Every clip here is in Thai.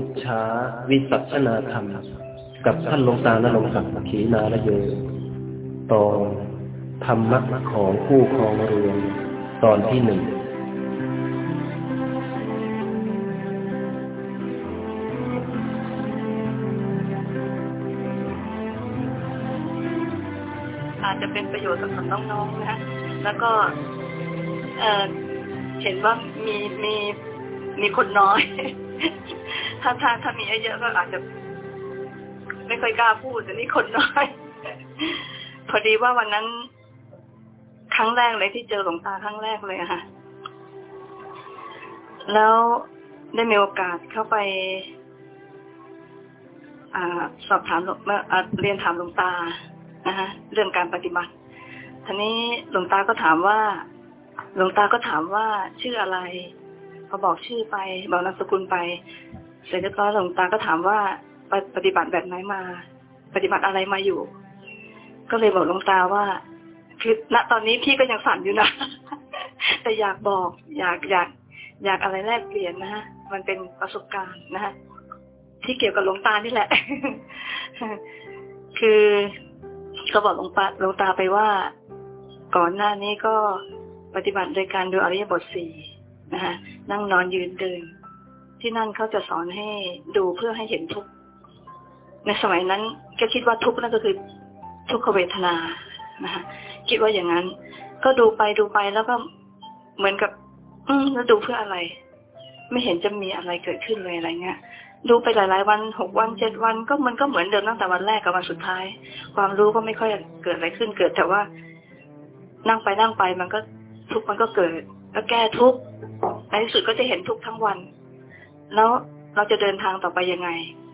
ปุจฉาวิสัชนาธรรม กับท่านหลวงตานรงศักดิ์ขีนาลโยตอนธรรมะของผู้ครองเรือนตอนที่หนึ่งอาจจะเป็นประโยชน์สำหรับน้องๆนะแล้วก็เเห็นว่ามีมีมีคนน้อย ถ้าถ้าถ้ามีเยอะๆก็อาจจะ ไม่ค่อยกล้าพูดแต่นี่คนน้อย พอดีว่าวันนั้น ครั้งแรกเลยที่เจอหลวงตาครั้งแรกเลยค่ะ แล้วได้มีโอกาสเข้าไปอสอบถามเมื่ออ่าเรียนถามหลวงตานะคะเรื่องการปฏิบัติทีนี้หลวงตาก็ถามว่า หลวงตาก็ถามว่าชื่ออะไรพอบอกชื่อไป บอกนามสกุลไป เสร็จเรียบร้อยหลวงตาก็ถามว่าปปฏิบัติแบบไหนมา ปฏิบัติอะไรมาอยู่ ก็เลยบอกหลวงตาว่าคือณตอนนี้พี่ก็ยังสั่นอยู่นะ แต่อยากบอก อยากอยาก อยากอะไรแลกเปลี่ยนนะฮะ มันเป็นประสบการณ์นะฮะที่เกี่ยวกับหลวงตานี่แหละ คือก็บอกหลวงตาหลวงตาไปว่า ก่อนหน้านี้ก็ปฏิบัติโดยการดูอริยบทสี่นะคะนั่งนอนยืนเดิน ที่นั่นเขาจะสอนให้ดูเพื่อให้เห็นทุกข์ในสมัยนั้นก็คิดว่าทุกข์นั่นก็คือทุกขเวทนานะคะคิดว่าอย่างนั้น ก็ดูไปดูไปแล้วก็เหมือนกับ อืมแล้วดูเพื่ออะไร ไม่เห็นจะมีอะไรเกิดขึ้นเลยอะไรเงี้ยดูไปหลายๆวันหกวันเจ็ดวันก็มันก็เหมือนเดิมตั้งแต่วันแรกกับวันสุดท้าย ความรู้ก็ไม่ค่อยเกิดอะไรขึ้นเกิดแต่ว่า นั่งไปนั่งไปมันก็ทุกมันก็เกิด แล้วแก้ทุกในที่สุดก็จะเห็นทุกทั้งวัน แล้วเราจะเดินทางต่อไปยังไง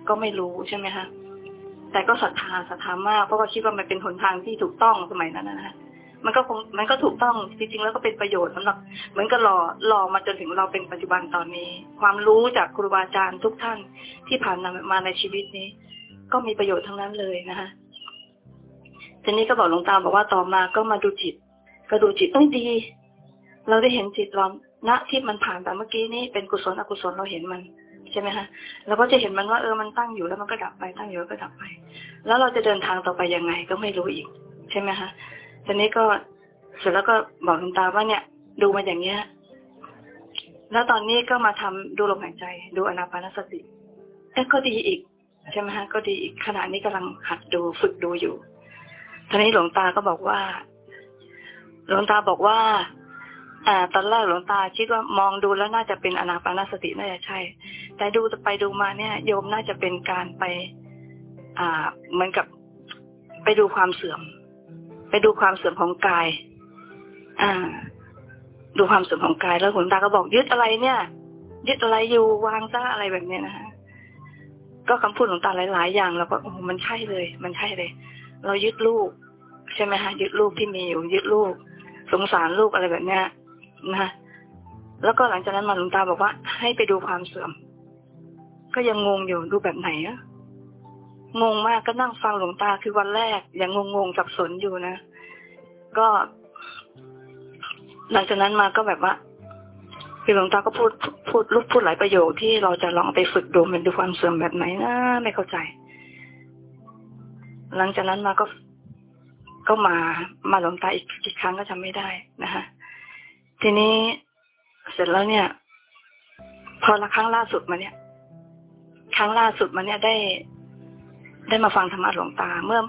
ก็ไม่รู้ใช่ไหมคะแต่ก็ศรัทธาศรัทธามากเพราะว่าคิดว่ามันเป็นหนทางที่ถูกต้องสมัยนั้นนะฮะมันก็คงมันก็ถูกต้องจริงๆแล้วก็เป็นประโยชน์สำหรับ เหมือนกับรอรอมาจนถึงเราเป็นปัจจุบันตอนนี้ ความรู้จากครูบาอาจารย์ทุกท่านที่ผ่านมาในชีวิตนี้ ก็มีประโยชน์ทั้งนั้นเลยนะคะทีนี้ก็บอกหลวงตาบอกว่าต่อมาก็มาดูจิต ก็ดูจิตเอ้ยดี เราได้เห็นจิตเรา ณที่มันผ่านแบบเมื่อกี้นี้เป็นกุศลอกุศลเราเห็นมันใช่ไหมคะเราก็จะเห็นมันว่าเออมันตั้งอยู่แล้วมันก็ดับไปตั้งอยู่แล้วก็ดับไป แล้วเราจะเดินทางต่อไปยังไงก็ไม่รู้อีก ใช่ไหมคะทีนี้ก็เสร็จแล้วก็บอกหลวงตาว่าเนี่ย ดูมาอย่างเนี้ย แล้วตอนนี้ก็มาทำดูลมหายใจ ดูอนาปานสติเอ๊ะก็ดีอีก ใช่ไหมฮะ ก็ดีอีกขณะนี้กำลังหัดดูฝึกดูอยู่ทีนี้หลวงตาก็บอกว่า หลวงตาบอกว่า อ่าตอนแรกหลวงตาคิดว่ามองดูแล้วน่าจะเป็นอนาปานสติน่าจะใช่ แต่ดูไปดูมาเนี่ย โยมน่าจะเป็นการไป อ่า เหมือนกับไปดูความเสื่อม ไปดูความเสื่อมของกาย อ่า ดูความเสื่อมของกายแล้วหลวงตาก็บอกยึดอะไรเนี่ยยึดอะไรอยู่วางซะอะไรแบบเนี้ยนะฮะก็คำพูดของตาหลาย ๆ อย่างแล้วก็โอ้มันใช่เลย มันใช่เลย เรายึดลูก ใช่ไหมฮะยึดลูกที่มีอยู่ยึดลูก สงสารลูกอะไรแบบเนี้ย นะแล้วก็หลังจากนั้นมาหลวงตาบอกว่า ให้ไปดูความเสื่อม ก็ยังงงอยู่ดูแบบไหนอะงงมากก็นั่งฟังหลวงตาคือวันแรก ยังงงๆสับสนอยู่นะ ก็ หลังจากนั้นมาก็แบบว่าคือหลวงตาก็พูดพูดลูกพูดหลายประโยคที่เราจะลองไปฝึกดูมันดูความเสื่อมแบบไหนนะไม่เข้าใจ หลังจากนั้นมาก็ก็มามาหลวงตาอีกอีกครั้งก็จำไม่ได้นะคะ ทีนี้เสร็จแล้วเนี่ย พอละครั้งล่าสุดมาเนี่ย ครั้งล่าสุดมาเนี่ยได้ ได้มาฟังธรรมะหลวงตา เมื่อ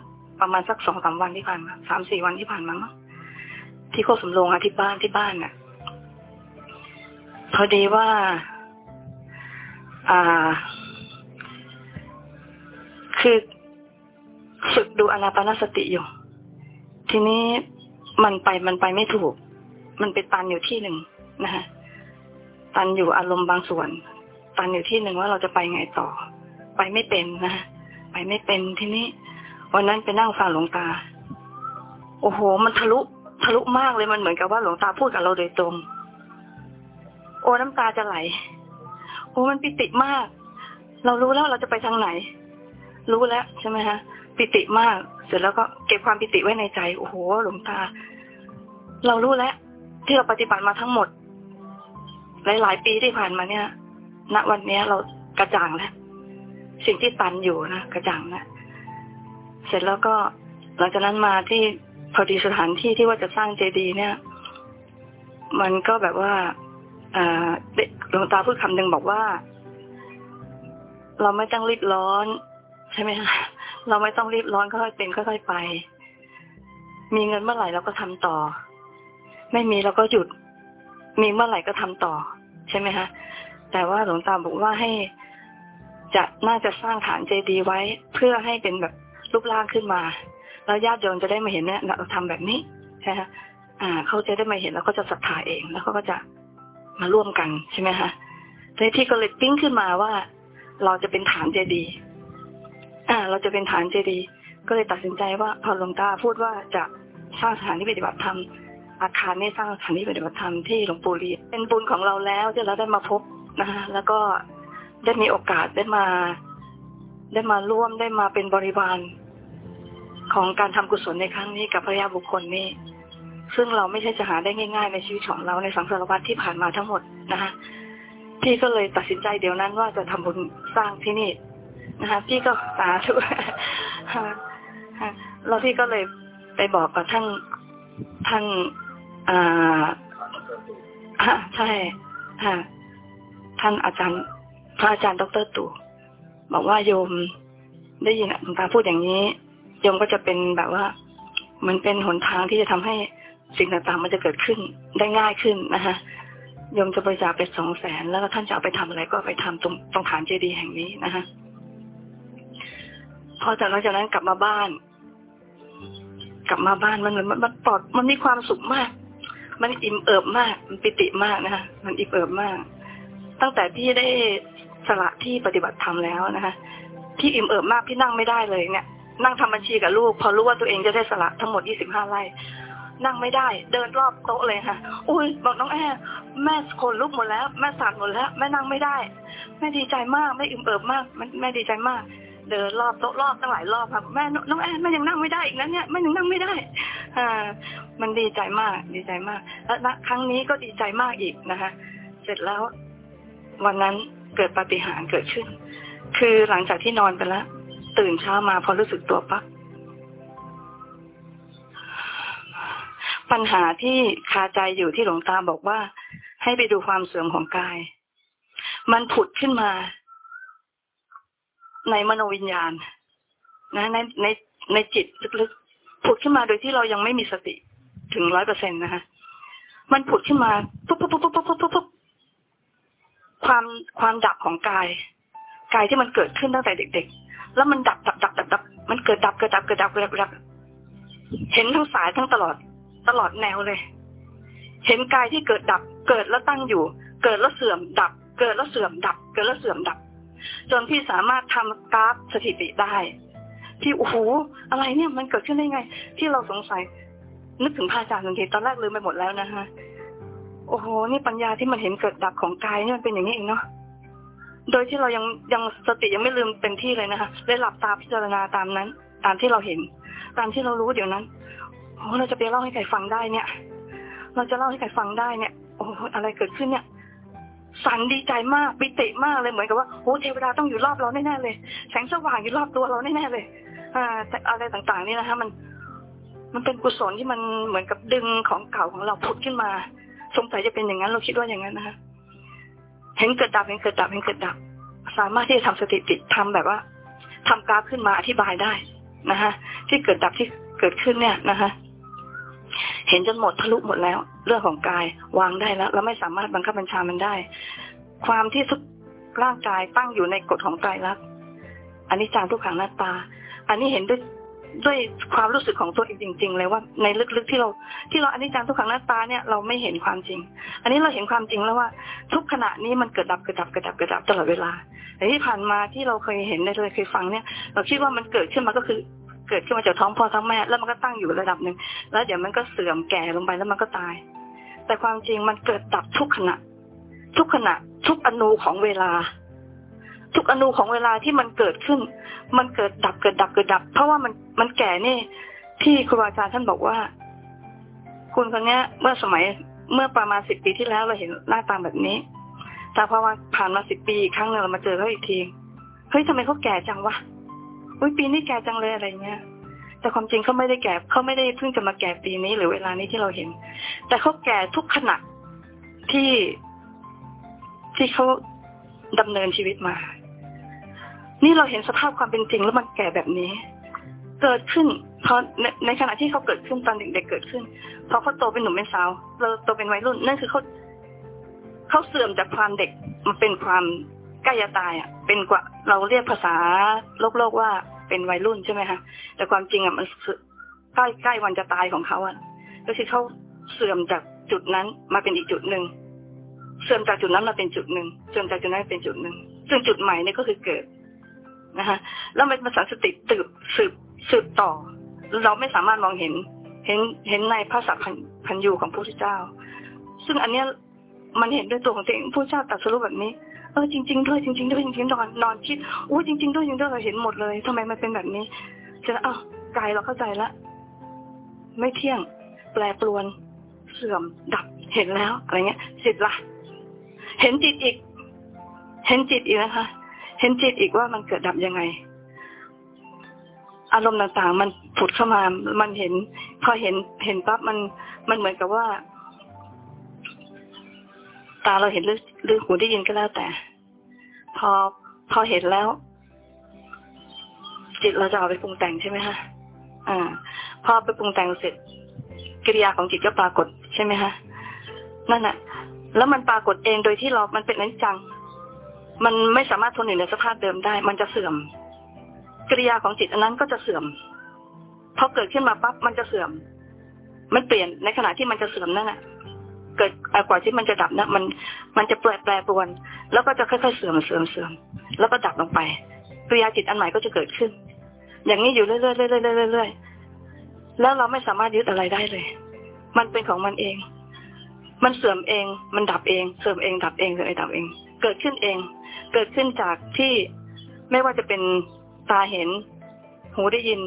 ประมาณสักสองสามวันที่ผ่านมาสามสี่วันที่ผ่านมาเนาะที่โคกสำโรงอะที่บ้านที่บ้านน่ะ พอดีว่า อ่า คือฝึกดูอนาปานสติอยู่ ทีนี้มันไปมันไปไม่ถูก มันไปตันอยู่ที่หนึ่งนะคะตันอยู่อารมณ์บางส่วน ตันอยู่ที่หนึ่งว่าเราจะไปไงต่อ ไปไม่เป็นนะคะไปไม่เป็นทีนี้ วันนั้นไปนั่งฟังหลวงตา โอ้โห มันทะลุทะลุมากเลยมันเหมือนกับว่าหลวงตาพูดกับเราโดยตรง โอ้น้ำตาจะไหลโอ้มันปิติมาก เรารู้แล้วเราจะไปทางไหน รู้แล้วใช่ไหมฮะปิติมาก เสร็จแล้วก็เก็บความปิติไว้ในใจ โอ้โห หลวงตา เรารู้แล้ว ที่เราปฏิบัติมาทั้งหมดหลายๆปีที่ผ่านมาเนี่ย ณ วันนี้เรากระจ่างแล้ว สิ่งที่ตันอยู่นะกระจ่างนะเสร็จแล้วก็หลังจากนั้นมาที่พอดีสถานที่ที่ว่าจะสร้างเจดีย์เนี่ย มันก็แบบว่าหลวงตาพูดคำหนึ่งบอกว่า เราไม่ต้องรีบร้อน ใช่ไหมคะเราไม่ต้องรีบร้อนค่อยๆเป็นค่อยๆไป มีเงินเมื่อไหร่เราก็ทำต่อ ไม่มีเราก็หยุด มีเมื่อไหร่ก็ทำต่อ ใช่ไหมคะแต่ว่าหลวงตาบอกว่าให้จะน่าจะสร้างฐานเจดีย์ไว้ เพื่อให้เป็นแบบรูปร่างขึ้นมา แล้วญาติโยมจะได้มาเห็นเนี่ยเราทำแบบนี้ใช่ไหมคะอ่า เขาจะได้มาเห็นแล้วก็จะศรัทธาเอง แล้วเขาก็จะมาร่วมกันใช่ไหมคะทีนี้พี่ก็เลยปิ้งขึ้นมาว่า เราจะเป็นฐานเจดีย์อ่า เราจะเป็นฐานเจดีย์ก็เลยตัดสินใจว่าพอหลวงตาพูดว่าจะสร้างสถานที่ปฏิบัติธรรม อาคารนี้สร้างสถานที่ปฏิบัติธรรมที่หลวงปู่เรียนเป็นบุญของเราแล้วที่เราได้มาพบนะคะแล้วก็ได้มีโอกาสได้มา ได้มาร่วมได้มาเป็นบริวารของการทำกุศลในครั้งนี้กับพระยาบุคคลนี้ ซึ่งเราไม่ใช่จะหาได้ง่ายๆ ในชีวิตของเราในสังสารวัตรที่ผ่านมาทั้งหมดนะคะพี่ก็เลยตัดสินใจเดี๋ยวนั้นว่าจะทำบุญสร้างที่นี่นะคะพี่ก็สาธุแล้วพี่ก็เลยไปบอกกับท่านท่าน อ่าใช่ฮะท่านอาจารย์พระอาจารย์ดรตู่บอกว่าโยมได้ยินหลวงตาพูดอย่างนี้ โยมก็จะเป็นแบบว่าเหมือนเป็นหนทางที่จะทำให้สิ่งต่างๆ มันจะเกิดขึ้นได้ง่ายขึ้นนะคะโยมจะบริจาคไปสองแสนแล้วท่านจะเอาไปทำอะไรก็ไปทำตรงตรงฐานเจดีย์แห่งนี้นะคะพอจากนั้นจากนั้นกลับมาบ้าน กลับมาบ้านมันเหมือนมันปลอดมันมีความสุขมาก มันอิ่มเอิบมาก มันปิติมากนะคะ มันอิ่มเอิบมาก ตั้งแต่พี่ได้สละที่ปฏิบัติธรรมแล้วนะคะพี่อิ่มเอิบมากพี่นั่งไม่ได้เลยเนี่ย นั่งทำบัญชีกับลูก พอรู้ว่าตัวเองจะได้สละทั้งหมด25ไร่นั่งไม่ได้ เดินรอบโต๊ะเลยค่ะ อุ้ยบอกน้องแอร์แม่คนลุกหมดแล้ว แม่สั่นหมดแล้ว แม่นั่งไม่ได้ แม่ดีใจมาก แม่อิ่มเอิบมาก แม่ดีใจมาก เดินรอบโต๊ะรอบตั้งหลายรอบครับแม่น้องแอนแม่ยังนั่งไม่ได้อีกนะเนี่ยแม่ยังนั่งไม่ได้ อ่า มันดีใจมาก ดีใจมากแล้วครั้งนี้ก็ดีใจมากอีกนะคะ เสร็จแล้ว วันนั้นเกิดปาฏิหาริย์เกิดขึ้น คือหลังจากที่นอนไปแล้วตื่นเช้ามาพอรู้สึกตัวปั๊บปัญหาที่คาใจอยู่ที่หลวงตาบอกว่า ให้ไปดูความเสื่อมของกาย มันผุดขึ้นมา ในมโนวิญญาณ นะในในในจิตลึกๆผุดขึ้นมาโดยที่เรายังไม่มีสติถึงร้อยเปอร์เซ็นต์นะคะมันผุดขึ้นมาปุ๊บปุ๊บปุ๊บปุ๊บปุ๊บปุ๊บความความดับของกาย กายที่มันเกิดขึ้นตั้งแต่เด็ก ๆ แล้วมันดับดับดับดับดับมันเกิดดับเกิดดับเกิดดับเกิดดับเกิดดับเห็นทั้งสายทั้งตลอด ตลอดแนวเลย เห็นกายที่เกิดดับ เกิดแล้วตั้งอยู่ เกิดแล้วเสื่อมดับ เกิดแล้วเสื่อมดับ เกิดแล้วเสื่อมดับ จนพี่สามารถทำกราฟสถิติได้ ที่โอ้โหอะไรเนี่ยมันเกิดขึ้นได้ไง ที่เราสงสัย นึกถึงพระอาจารย์ทันทีตอนแรกลืมไปหมดแล้วนะคะโอ้โห นี่ปัญญาที่มันเห็นเกิดดับของกายนี่มันเป็นอย่างนี้เองเนาะโดยที่เรายังยังสติยังไม่ลืมเต็มที่เลยนะคะเลยหลับตาพิจารณาตามนั้น ตามที่เราเห็น ตามที่เรารู้เดี๋ยวนั้นโอ้เราจะไปเล่าให้ใครฟังได้เนี่ย เราจะเล่าให้ใครฟังได้เนี่ยโอ้อะไรเกิดขึ้นเนี่ย สันดีใจมากปิติมากเลยเหมือนกับว่าโอ้เทวดาต้องอยู่รอบเราแน่ๆเลย แสงสว่างอยู่รอบตัวเราแน่ๆเลย อ่าแต่อะไรต่างๆ นี่นะคะมัน มันเป็นกุศลที่มันเหมือนกับดึงของเก่าของเราพุดขึ้นมาสงสัยจะเป็นอย่างนั้นเราคิดว่าอย่างนั้นนะคะเห็นเกิดดับเห็นเกิดดับเห็นเกิดดับ สามารถที่จะทำสถิติทำแบบว่าทำกราฟขึ้นมาอธิบายได้นะคะที่เกิดดับที่เกิดขึ้นเนี่ยนะคะ เห็นจนหมดทะลุหมดแล้ว เรื่องของกายวางได้แล้วเราไม่สามารถบังคับบัญชามันได้ ความที่ทุกร่างกายตั้งอยู่ในกฎของกายรักษณ์อันนี้จางทุกขังหน้าตา อันนี้เห็นด้วยด้วยความรู้สึกของตัวเองจริง ๆ เลยว่าในลึกๆที่เราที่เราอันนี้จังทุกขังหน้าตาเนี่ยเราไม่เห็นความจริง อันนี้เราเห็นความจริงแล้วว่า ทุกขณะนี้มันเกิดดับเกิดดับเกิดดับเกิดดับตลอดเวลาแต่ที่ผ่านมาที่เราเคยเห็นได้เลยเคยฟังเนี่ย เราคิดว่ามันเกิดขึ้นมาก็คือ เกิดขึ้นมาจากท้องพ่อท้องแม่ แล้วมันก็ตั้งอยู่ระดับหนึ่งแล้วเดี๋ยวมันก็เสื่อมแก่ลงไปแล้วมันก็ตาย แต่ความจริงมันเกิดดับทุกขณะ ทุกขณะ ทุกอนูของเวลา ทุกอนูของเวลาที่มันเกิดขึ้น มันเกิดดับเกิดดับเกิดดับ เพราะว่ามันมันแก่นี่ที่ครูอาจารย์ท่านบอกว่า คุณคนนี้เมื่อสมัยเมื่อประมาณสิบปีที่แล้วเราเห็นหน้าตาแบบนี้ แต่พอมาผ่านมาสิบปีอีกครั้งหนึ่งเรามาเจอเขาอีกทีเฮ้ยทำไมเขาแก่จังวะ อุ้ยปีนี้แก่จังเลยอะไรเงี้ย แต่ความจริงเขาไม่ได้แก่เขาไม่ได้เพิ่งจะมาแก่ปีนี้หรือเวลานี้ที่เราเห็น แต่เขาแก่ทุกขณะที่ที่เขาดำเนินชีวิตมา นี่เราเห็นสภาพความเป็นจริงแล้วมันแก่แบบนี้ เกิดขึ้นพอในในขณะที่เขาเกิดขึ้นตอนเด็กๆเกิดขึ้น พอเขาโตเป็นหนุ่มเป็นสาวเราโตเป็นวัยรุ่นนั่นคือเขาเขาเสื่อมจากความเด็กมาเป็นความ ใกล้จะตายอะ เป็นกว่าเราเรียกภาษาโลกโลกว่าเป็นวัยรุ่นใช่ไหมคะแต่ความจริงอะมันใกล้ใกล้วันจะตายของเขาอะก็คือเขาเสื่อมจากจุดนั้นมาเป็นอีกจุดหนึ่งเสื่อมจากจุดนั้นมาเป็นจุดหนึ่งเสื่อมจากจุดนั้นเป็นจุดหนึ่งซึ่งจุดใหม่นี่ก็คือเกิดนะคะแล้วมันภาษาสติตืบสืบสืบต่อ เราไม่สามารถมองเห็น เห็นเห็นในภาษาพันยูของพระพุทธเจ้า ซึ่งอันเนี้ยมันเห็นด้วยตัวของตัวเองพระเจ้าตรัสรู้แบบนี้ ออจริง ๆ ด้วยจริง ๆ ด้วยจริงๆนอนนอนคิดโอ้จริง ๆ ด้วยจริงๆด้วยเราเห็นหมดเลยทำไมมันเป็นแบบนี้เจแล้วอ้าวกายเราเข้าใจละไม่เที่ยง แปรปรวน เสื่อมดับเห็นแล้วอะไรเงี้ยจิตละเห็นจิตอีก เห็นจิตอีกนะคะ เห็นจิตอีกว่ามันเกิดดับยังไง อารมณ์ต่างๆ มันผุดเข้ามา มันเห็น พอเห็นเห็นปั๊บมันมันเหมือนกับว่า ตาเราเห็นหรือหรือหูได้ยินก็แล้วแต่ พอพอเห็นแล้ว จิตเราจะเอาไปปรุงแต่งใช่ไหมคะอ่า พอไปปรุงแต่งเสร็จ กิริยาของจิตก็ปรากฏใช่ไหมคะนั่นแหะแล้วมันปรากฏเองโดยที่เรา มันเป็นอนิจจัง มันไม่สามารถทนอยู่ในสภาพเดิมได้ มันจะเสื่อม กิริยาของจิตอันนั้นก็จะเสื่อม พอเกิดขึ้นมาปั๊บมันจะเสื่อม มันเปลี่ยนในขณะที่มันจะเสื่อมนั่นแหละ เกิดกว่าที่มันจะดับนะมันมันจะแปรแปรปรวน แล้วก็จะค่อยๆเสื่อมเสื่อมเสื่อมแล้วก็ดับลงไปกิริยาจิตอันใหม่ก็จะเกิดขึ้น อย่างนี้อยู่เรื่อยๆเรื่อยๆเรื่อยๆแล้วเราไม่สามารถยึดอะไรได้เลย มันเป็นของมันเอง มันเสื่อมเอง มันดับเอง เสื่อมเองดับเองเสื่อมเองดับเอง เกิดขึ้นเอง เกิดขึ้นจากที่ไม่ว่าจะเป็นตาเห็น หูได้ยิน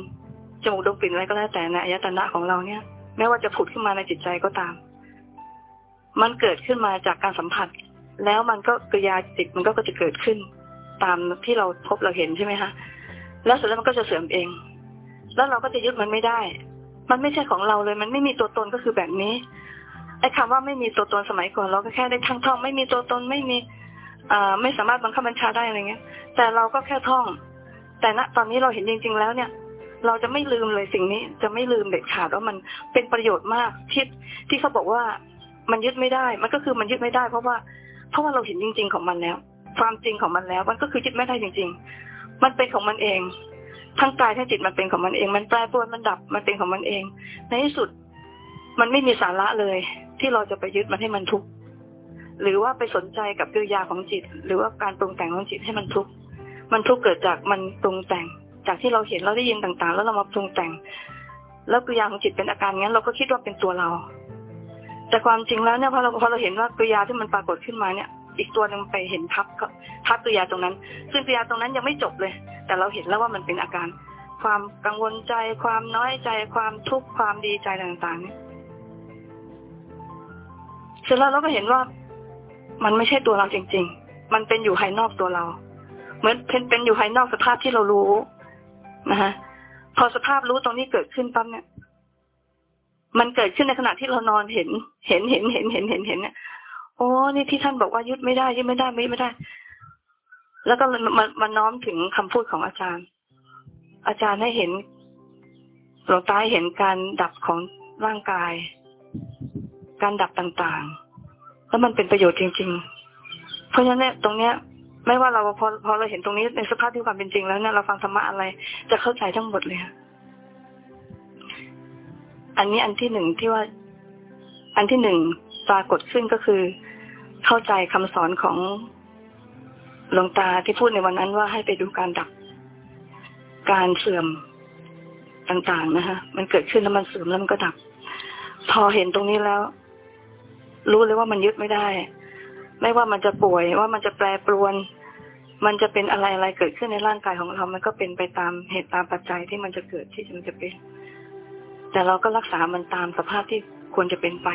จมูกดมกลิ่นอะไรก็แล้วแต่ในอายตนะของเราเนี่ยไม่ว่าจะผุดขึ้นมาในจิตใจก็ตาม มันเกิดขึ้นมาจากการสัมผัส แล้วมันก็กริยาจิตมันก็จะเกิดขึ้น ตามที่เราพบเราเห็นใช่ไหมคะแล้วเสร็จแล้วมันก็จะเสื่อมเอง แล้วเราก็จะยึดมันไม่ได้ มันไม่ใช่ของเราเลย มันไม่มีตัวตนก็คือแบบนี้ไอ้คำว่าไม่มีตัวตนสมัยก่อน เราก็แค่ได้ทั้งท่องไม่มีตัวตนไม่มีอ่าไม่สามารถบังคับบัญชาได้อะไรเงี้ย แต่เราก็แค่ท่อง แต่ณตอนนี้เราเห็นจริง ๆ แล้วเนี่ย เราจะไม่ลืมเลยสิ่งนี้ จะไม่ลืมเด็ดขาดว่ามันเป็นประโยชน์มากที่ที่เขาบอกว่า มันยึดไม่ได้ มันก็คือมันยึดไม่ได้ เพราะว่าเพราะว่าเราเห็นจริง ๆ ของมันแล้ว ความจริงของมันแล้ว มันก็คือยึดไม่ได้จริง ๆ มันเป็นของมันเอง ทั้งกายทั้งจิตมันเป็นของมันเอง มันแปรปรวนมันดับมันเป็นของมันเอง ในที่สุด มันไม่มีสาระเลย ที่เราจะไปยึดมันให้มันทุกข์หรือว่าไปสนใจกับกิริยาของจิต หรือว่าการปรุงแต่งของจิตให้มันทุกข์มันทุกข์เกิดจากมันปรุงแต่ง จากที่เราเห็นเราได้ยินต่างๆ แล้วเรามาปรุงแต่ง แล้วกิริยาของจิตเป็นอาการงั้น เราก็คิดว่าเป็นตัวเรา แต่ความจริงแล้วเนี่ยพอเราพอเราเห็นว่ากิริยาที่มันปรากฏขึ้นมาเนี่ย อีกตัวหนึ่งไปเห็นทับทับกิริยาตรงนั้น ซึ่งกิริยาตรงนั้นยังไม่จบเลย แต่เราเห็นแล้วว่ามันเป็นอาการ ความกังวลใจ ความน้อยใจ ความทุกข์ความดีใจต่างๆเนี่ยเสร็จแล้วเราก็เห็นว่ามันไม่ใช่ตัวเราจริง ๆ มันเป็นอยู่ภายนอกตัวเรา เหมือนเป็นเป็นอยู่ภายนอกสภาพที่เรารู้นะฮะพอสภาพรู้ตรงนี้เกิดขึ้นปั๊บเนี่ย มันเกิดขึ้นในขณะที่เรานอนเห็น เห็นเห็นเห็นเห็นเห็นเห็นเนี่ยโอ้นี่ที่ท่านบอกว่ายึดไม่ได้ยึดไม่ได้ไม่ไม่ได้ แล้วก็มันมันน้อมถึงคำพูดของอาจารย์ อาจารย์ให้เห็นหลวงตาเห็นการดับของร่างกาย การดับต่างๆ แล้วมันเป็นประโยชน์จริง ๆ เพราะฉะนั้นเนี่ยตรงเนี้ย ไม่ว่าเราพอพอเราเห็นตรงนี้ในสภาพที่ความเป็นจริงแล้วเนี่ยเราฟังธรรมะอะไร จะเข้าใจทั้งหมดเลยค่ะ อันนี้อันที่หนึ่งที่ว่า อันที่หนึ่งปรากฏขึ้นก็คือ เข้าใจคำสอนของหลวงตาที่พูดในวันนั้นว่าให้ไปดูการดับการเสื่อมต่างๆนะคะมันเกิดขึ้นแล้วมันเสื่อมแล้วมันก็ดับ พอเห็นตรงนี้แล้ว รู้เลยว่ามันยึดไม่ได้ ไม่ว่ามันจะป่วยว่ามันจะแปรปรวน มันจะเป็นอะไรอะไรเกิดขึ้นในร่างกายของเรา มันก็เป็นไปตามเหตุตามปัจจัยที่มันจะเกิดที่มันจะเป็น แต่เราก็รักษามันตามสภาพที่ควรจะเป็นไป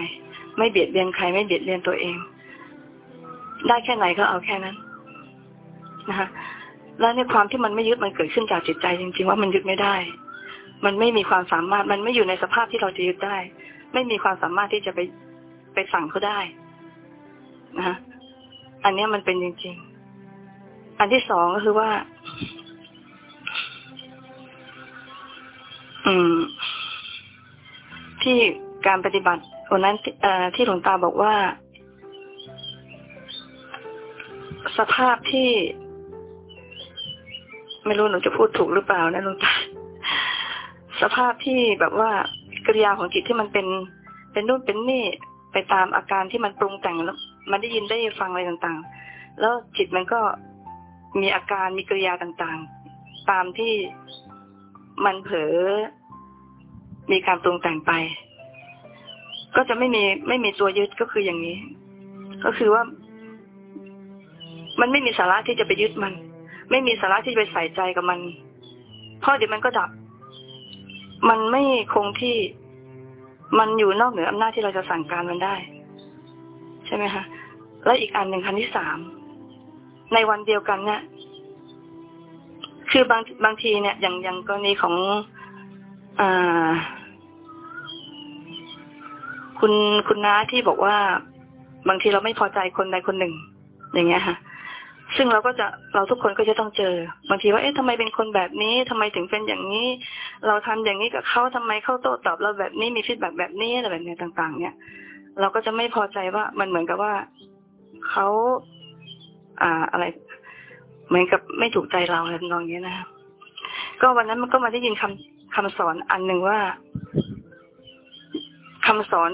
ไม่เบียดเบียนใครไม่เบียดเบียนตัวเอง ได้แค่ไหนก็เอาแค่นั้นนะคะแล้วในความที่มันไม่ยึดมันเกิดขึ้นจากจิตใจจริง ๆ ว่ามันยึดไม่ได้ มันไม่มีความสามารถ มันไม่อยู่ในสภาพที่เราจะยึดได้ ไม่มีความสามารถที่จะไปไปสั่งเขาได้นะฮะอันนี้มันเป็นจริง ๆ อันที่สองก็คือว่า อืม ที่การปฏิบัติวันนั้นที่หลวงตาบอกว่า สภาพที่ ไม่รู้หนูจะพูดถูกหรือเปล่านะหลวงตาสภาพที่แบบว่ากริยาของจิตที่มันเป็น เป็นนู่นเป็นนี่ไปตามอาการที่มันปรุงแต่งแล้วมันได้ยินได้ฟังอะไรต่างๆ แล้วจิตมันก็มีอาการมีกริยาต่างๆ ตามที่มันเผลอ มีการปรุงแต่งไป ก็จะไม่มีไม่มีตัวยึดก็คืออย่างนี้ ก็คือว่า มันไม่มีสาระที่จะไปยึดมัน ไม่มีสาระที่จะไปใส่ใจกับมันเพราะเดี๋ยวมันก็ดับ มันไม่คงที่มันอยู่นอกเหนืออำนาจที่เราจะสั่งการมันได้ ใช่ไหมคะแล้วอีกอันหนึ่งคันที่สามในวันเดียวกันเนี่ยคือบางบางทีเนี่ย อย่างอย่างกรณีของ คุณคุณน้าที่บอกว่า บางทีเราไม่พอใจคนใดคนหนึ่ง อย่างเงี้ยค่ะ ซึ่งเราก็จะเราทุกคนก็จะต้องเจอ บางทีว่าเอ๊ะทำไมเป็นคนแบบนี้ทำไมถึงเป็นอย่างนี้ เราทำอย่างนี้กับเขาทำไมเขาโต้ตอบเราแบบนี้มีฟีดแบ็แบบนี้อะไรแบบเนี้ยต่าง ๆ เนี่ยเราก็จะไม่พอใจว่ามันเหมือนกับว่าเขาอ่าอะไร เหมือนกับไม่ถูกใจเราอะไรทำนองนี้ยนะครับก็วันนั้นมันก็มาได้ยินคำ คำสอนอันหนึ่งว่าคำสอน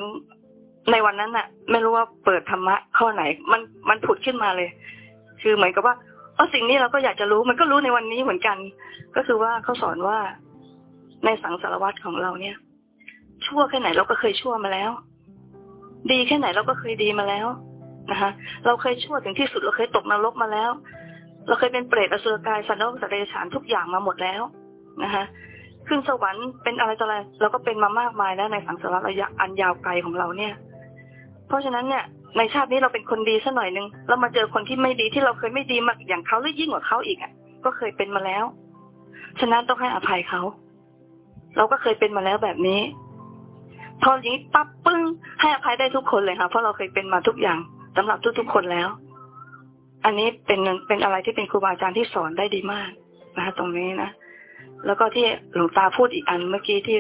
ในวันนั้นน่ะ ไม่รู้ว่าเปิดธรรมะข้อไหน มันมันผุดขึ้นมาเลย คือเหมือนกับว่าเออสิ่งนี้เราก็อยากจะรู้มันก็รู้ในวันนี้เหมือนกัน ก็คือว่าเขาสอนว่าในสังสารวัตรของเราเนี่ย ชั่วแค่ไหนเราก็เคยชั่วมาแล้ว ดีแค่ไหนเราก็เคยดีมาแล้วนะคะเราเคยชั่วถึงที่สุดเราเคยตกนรกมาแล้ว เราเคยเป็นเปรตอสุรกายสันนรกสัตว์เดรัจฉานทุกอย่างมาหมดแล้วนะคะ ขึ้นสวรรค์เป็นอะไรต่ออะไรเราก็เป็นมามากมายแล้วในสังสารวัฏระยะอันยาวไกลของเราเนี่ย เพราะฉะนั้นเนี่ยในชาตินี้เราเป็นคนดีสัหน่อยนึงเรามาเจอคนที่ไม่ดีที่เราเคยไม่ดีมาอย่างเขาหรือยิ่งกว่าเขาอีกอะ ก็เคยเป็นมาแล้ว ฉะนั้นต้องให้อภัยเขา เราก็เคยเป็นมาแล้วแบบนี้ พออย่างนี้ปั๊บปึ้งให้อภัยได้ทุกคนเลยค่ะเพราะเราเคยเป็นมาทุกอย่างสำหรับทุกๆคนแล้ว อันนี้เป็นเป็นอะไรที่เป็นครูบาอาจารย์ที่สอนได้ดีมากนะคะตรงนี้นะ แล้วก็ที่หลวงตาพูดอีกอันเมื่อกี้ที่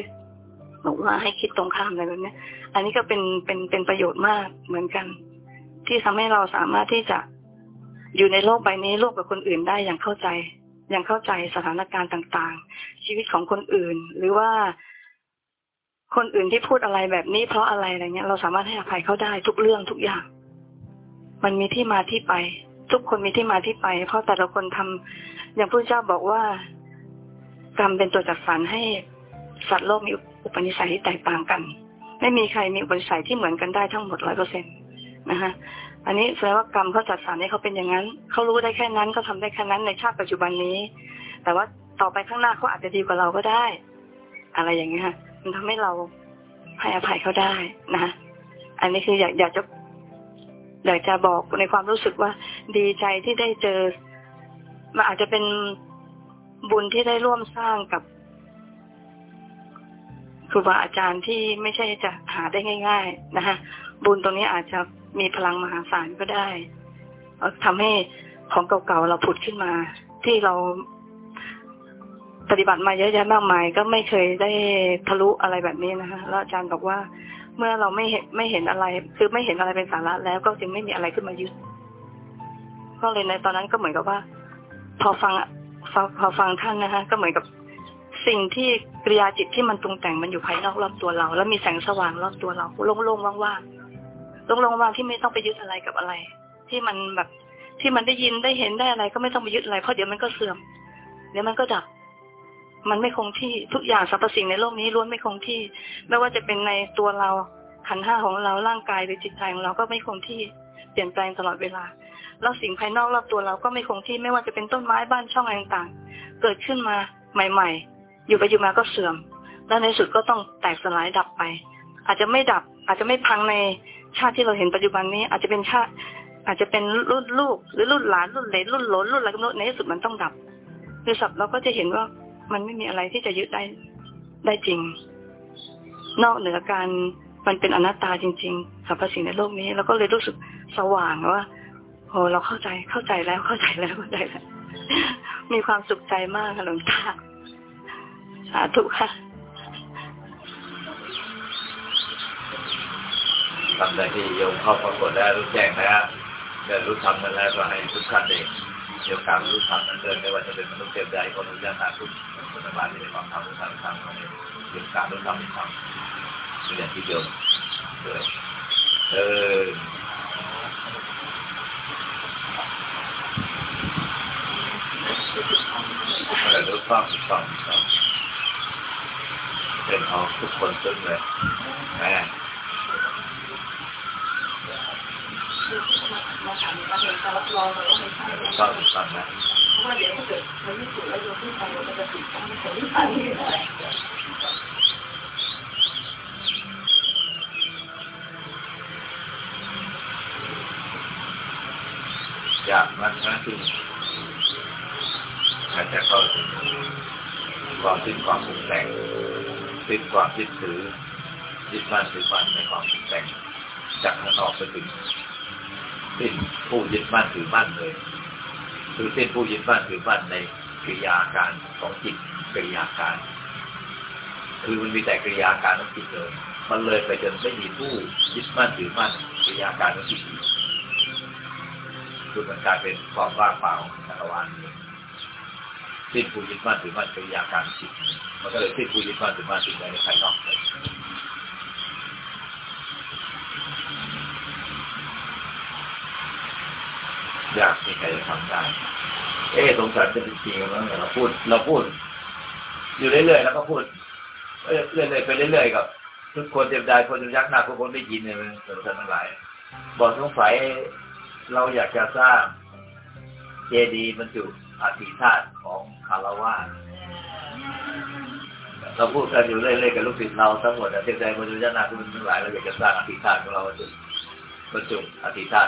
บอกว่าให้คิดตรงข้ามอะไรแบบนี้อันนี้ก็เป็นเป็นเป็นประโยชน์มากเหมือนกัน ที่ทำให้เราสามารถที่จะอยู่ในโลกใบนี้ร่วมกับคนอื่นได้อย่างเข้าใจ อย่างเข้าใจสถานการณ์ต่างๆ ชีวิตของคนอื่น หรือว่าคนอื่นที่พูดอะไรแบบนี้เพราะอะไรอะไรเงี้ย เราสามารถให้อภัยเขาได้ทุกเรื่องทุกอย่าง มันมีที่มาที่ไป ทุกคนมีที่มาที่ไป เพราะแต่ละคนทำอย่างพระเจ้าบอกว่า กรรมเป็นตัวจัดสรรให้สัตว์โลกมีอุปนิสัยที่แตกต่างกัน ไม่มีใครมีอุปนิสัยที่เหมือนกันได้ทั้งหมดร้อยเปอร์เซ็นต์นะคะอันนี้แสดงว่ากรรมเขาจัดสรรให้เขาเป็นอย่างนั้นเขารู้ได้แค่นั้นเขาทาได้แค่นั้นในชาติปัจจุบันนี้ แต่ว่าต่อไปข้างหน้าเขาอาจจะดีกว่าเราก็ได้ อะไรอย่างเงี้ยค่ะมันทำให้เราให้อภัยเขาได้นะอันนี้คืออยากอยากจะอยากจะบอกในความรู้สึกว่าดีใจที่ได้เจอมันอาจจะเป็น บุญที่ได้ร่วมสร้างกับครูบาอาจารย์ที่ไม่ใช่จะหาได้ง่าย ๆ นะคะบุญตรงนี้อาจจะมีพลังมหาศาลก็ได้ทำให้ของเก่าๆเราผุดขึ้นมา ที่เราปฏิบัติมาเยอะแยะมากมาย ก็ไม่เคยได้ทะลุอะไรแบบนี้นะคะแล้วอาจารย์บอกว่า เมื่อเราไม่เห็นไม่เห็นอะไร คือไม่เห็นอะไรเป็นสาระแล้วก็จึงไม่มีอะไรขึ้นมายึดก็เลยในตอนนั้นก็เหมือนกับว่า พอฟัง พอฟังท่านนะคะก็เหมือนกับสิ่งที่กริยาจิตที่มันปรุงแต่งมันอยู่ภายนอกรอบตัวเรา แล้วมีแสงสว่างรอบตัวเราโล่งๆว่างๆโล่งๆว่างที่ไม่ต้องไปยึดอะไรกับอะไร ที่มันแบบที่มันได้ยินได้เห็นได้อะไร ก็ไม่ต้องไปยึดอะไรเพราะเดี๋ยวมันก็เสื่อม เดี๋ยวมันก็ดับ มันไม่คงที่ทุกอย่างสรรพสิ่งในโลกนี้ล้วนไม่คงที่ ไม่ว่าจะเป็นในตัวเราขันห้าของเราร่างกายหรือจิตใจของเราก็ไม่คงที่เปลี่ยนแปลงตลอดเวลา แล้วสิ่งภายนอกรอบตัวเราก็ไม่คงที่ไม่ว่าจะเป็นต้นไม้บ้านช่องอะไรต่างๆ เกิดขึ้นมาใหม่ ๆ อยู่ไปอยู่มาก็เสื่อม แล้วในสุดก็ต้องแตกสลายดับไป อาจจะไม่ดับ อาจจะไม่พังในชาติที่เราเห็นปัจจุบันนี้ อาจจะเป็นชาติ อาจจะเป็นรุ่นลูก หรือรุ่นหลานรุ่นเลนรุ่นหลนรุ่นอะไรก็ไม่รู้ในที่สุดมันต้องดับโดยสับเราก็จะเห็นว่ามันไม่มีอะไรที่จะยึดได้ได้จริง นอกเหนือการมันเป็นอนัตตาจริงๆสรรพสิ่งในโลกนี้เราก็เลยรู้สึกสว่างว่า โอ้เราเข้าใจเข้าใจแล้วเข้าใจแล้วเข้าใจแล้วมีความสุขใจมากค่ะหลวงตาสาธุค่ะทำใดที่โยมเข้าปรากฏได้รู้แจ้งแล้วเดินรู้ทำกันแล้วก็ให้ทุกท่านเองเกี่ยวกับรู้ทำนั้นเดินไม่ว่าจะเป็นมนุษย์เทพใดคนรู้ยังหาทุกคนบาลที่มีความทำรู้ทำทำเขาเนี่ยเกี่ยวกับรู้ทำรู้ทำเป็นอย่างที่โยมเออ แต่รู้ฟังฟังฟังเป็นของทุกคนซึ่งเลยแม่ต้องฟังนะว่าเดี๋ยวถ้าเกิดมันไม่ถูกแล้วโยนขึ้นไปมันจะติดต้องมีผลที่ตันที่อะไรอยากมันนะที่ อาจจะเข้าถึงความสิ้นความปรุงแต่งสิ้นความยึดถือยึดมั่นถือมั่นในความปรุงแต่งจากข้างนอกไปถึงสิ้นผู้ยึดมั่นถือมั่นเลยคือสิ้นผู้ยึดมั่นถือมั่นในกิริยาการของจิตกิริยาการ คือมันมีแต่กิริยาการของจิตเลยมันเลยไปจนไม่มีผู้ยึดมั่นถือมั่นกิริยาการของจิตคือมันกลายเป็นความว่างเปล่าจักรวาลนี้ สิ้นผู้ยึดมั่นถือมั่นกิริยาการจิตมันก็เลยสิ้นผู้ยึดมั่นถือมั่นสิ่งใดในภายนอกยยากที่ใครจะทำได้ เอ๊ะสงสารจะเป็นจริงมั้งเราพูด เราพูด อยู่เรื่อยๆแล้วก็พูดเรื่อยๆไปเรื่อยๆกับ ทุกคนเจ็บใจคนยักหน้าคนได้ยินเนี่ยมันสนุกสนานหลายบอกสงสัยเราอยากจะสร้างเจดีย์บรรจุอธิธาตุของ คารวะเราพูดกันอยู่เรื่อยๆกับลูกศิษย์เราทั้งหมดเทพใจบรรจุญาณาคุณทั้งหลายเราอยากจะสร้างอธิธาตุของเราจุดบรรจุอธิธาน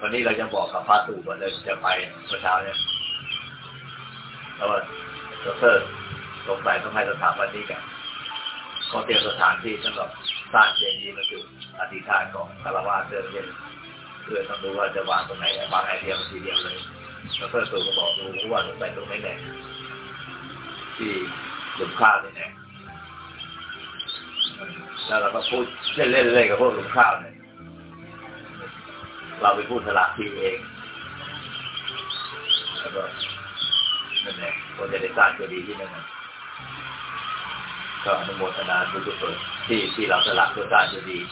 วันนี้เราจะบอกกับพระตู่ว่าเราจะไปเมื่อเช้าเนี่ยแล้วว่าดรสงสัยต้องให้สถาปนิกอะเขาเตรียมสถานที่สำหรับสร้างเจดีย์บรรจุอธิษฐานของคารวะเดินเย็นเพื่อต้องดูว่าจะวางตรงไหนวางไอเดียทีเดียวเลย แล้วเพื่อตู่ก็บอกดูว่าตรงไหนตรงไหนแหละที่หลุมข้าวนี่แหละแล้วเราก็พูดเล่นๆกับพวกหลุมข้าวเนี่ยเราไปพูดสละทีเอง แล้วก็นั่นแหละคนจะได้สร้างเจดีที่นั่นก็อนุโมทนาบุญกุศลที่ที่เราสละเพื่อสร้างเจดีย์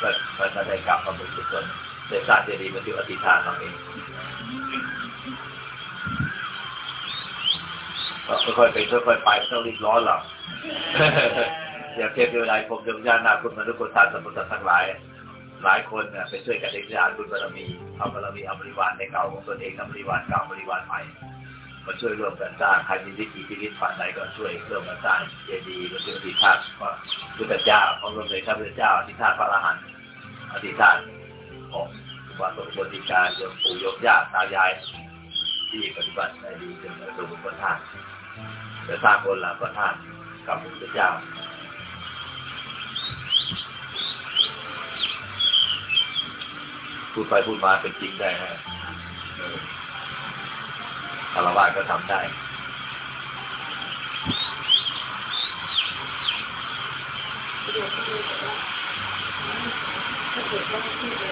ก็ก็ได้กลับมาบุญกุศล ได้สร้างเจดีย์มันอยู่อธิษฐานเราเองก็ค่อยๆไปค่อยๆไปไม่ต้องรีบร้อนหรอกอย่าเทพเวลาผมดวงญาณนาคุณมนุษย์คนทานสมุทรทั้งหลาย หลายคนเนี่ยไปช่วยกันเด็กญาณบุญบารมีเอาบารมีเอาบริวารในเก่าของตนเองนำบริวารเก่าบริวารใหม่มาช่วยร่วมกันสร้างใครมีวิถีชีวิตฝ่ายใดก็ช่วยร่วมกันสร้างเจดีย์บรรจุอธิษฐานว่าพุทธเจ้าของรวมเลยข้าพเจ้าอธิษฐานพระอรหันต์อธิษฐาน ของวาสนาบริการโยมปู่โยมย่าตายาย ที่ปฏิบัติในดีจนถึงบุญประทานจะสร้างคนหละประทานกับพระพุทธเจ้าพูดไปพูดมาเป็นจริงได้ฮะออคารวะก็ทำได้ก็ถูก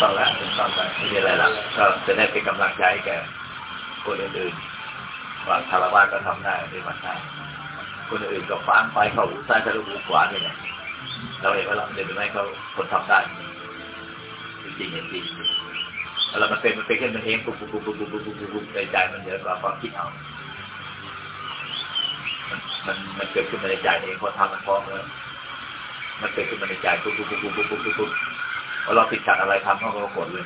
ต้องแล้วถูกต้องแล้วไม่มีอะไรละก็จะได้เป็นกำลังใจแก่คนอื่นๆว่าคารวะก็ทำได้ปฏิบัติได้คนอื่นก็ฟังไปเขาหูซ้ายทะลุหูขวาเนี่ยเราเห็นว่าเราเดินไม่เขาคนทำได้จริงเห็นจริงแล้วมันเป็นมันเป็นแค่มันเองปุ๊บปุ๊บปุ๊บปุ๊บปุ๊บปุ๊บปุ๊บในใจมันเยอะกว่าความคิดเอามันมันเกิดขึ้นมาในใจเองพอทำมันพร้อมแล้วมันเกิดขึ้นมาในใจปุ๊บปุ๊บปุ๊บปุ๊บปุ๊บปุ๊บ ปุ๊บพอเราติดขัดอะไรทำเขาก็ปรากฏเลย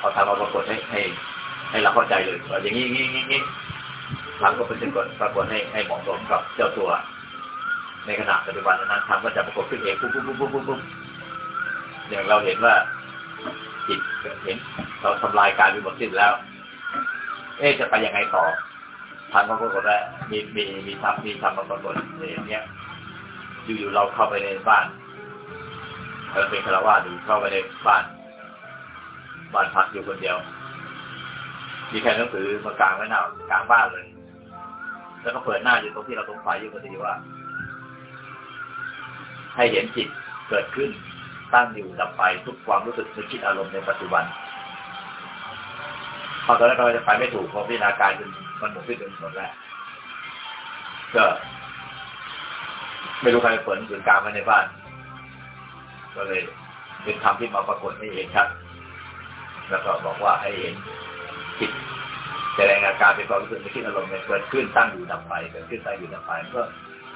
พอทำเราปรากฏให้ให้ให้เราเข้าใจเลยว่าอย่างนี้งี้งี้งี้ทำก็เป็นสิ่งก่อนปรากฏให้ให้เหมาะสมกับเจ้าตัว ในขณะปัจจุบันนั้นทำก็จะปรากฏขึ้นเองปุ๊บปุ๊บปุ๊บปุ๊บปุ๊บอย่างเราเห็นว่าจิตเห็นเราทำลายการไปหมดสิ้นแล้ว เอ๊จะไปยังไงต่อทางก็ปรากฏว่ามีมีมีทำมีทำมาปรากฏอย่างเนี้ยอยู่ๆเราเข้าไปในบ้าน เราเป็นคารวะอยู่เข้าไปในบ้าน บ้านพักอยู่คนเดียว มีแค่หนังสือมากลางไว้หน้ากลางบ้านเลย แล้วก็เปิดหน้าอยู่ตรงที่เราสงสัยอยู่พอดีว่า ให้เห็นจิตเกิดขึ้นตั้งอยู่ดับไปทุกความรู้สึกนึกคิดอารมณ์ในปัจจุบันพอตอนแรกเราจะไปไม่ถูกเพราะพิจารณากายจนมันหมดสิ้นไปหมดแล้วก็ไม่รู้ใครเปิดหนังสือกลางไว้ในบ้าน ก็เลยเป็นคำที่มาปรากฏให้เห็นชัดแล้วก็บอกว่าให้เห็นจิตแสดงอาการเป็นความรู้สึกนึกคิดอารมณ์เกิดขึ้นตั้งอยู่ดับไปเกิดขึ้นตั้งอยู่ดับไปก็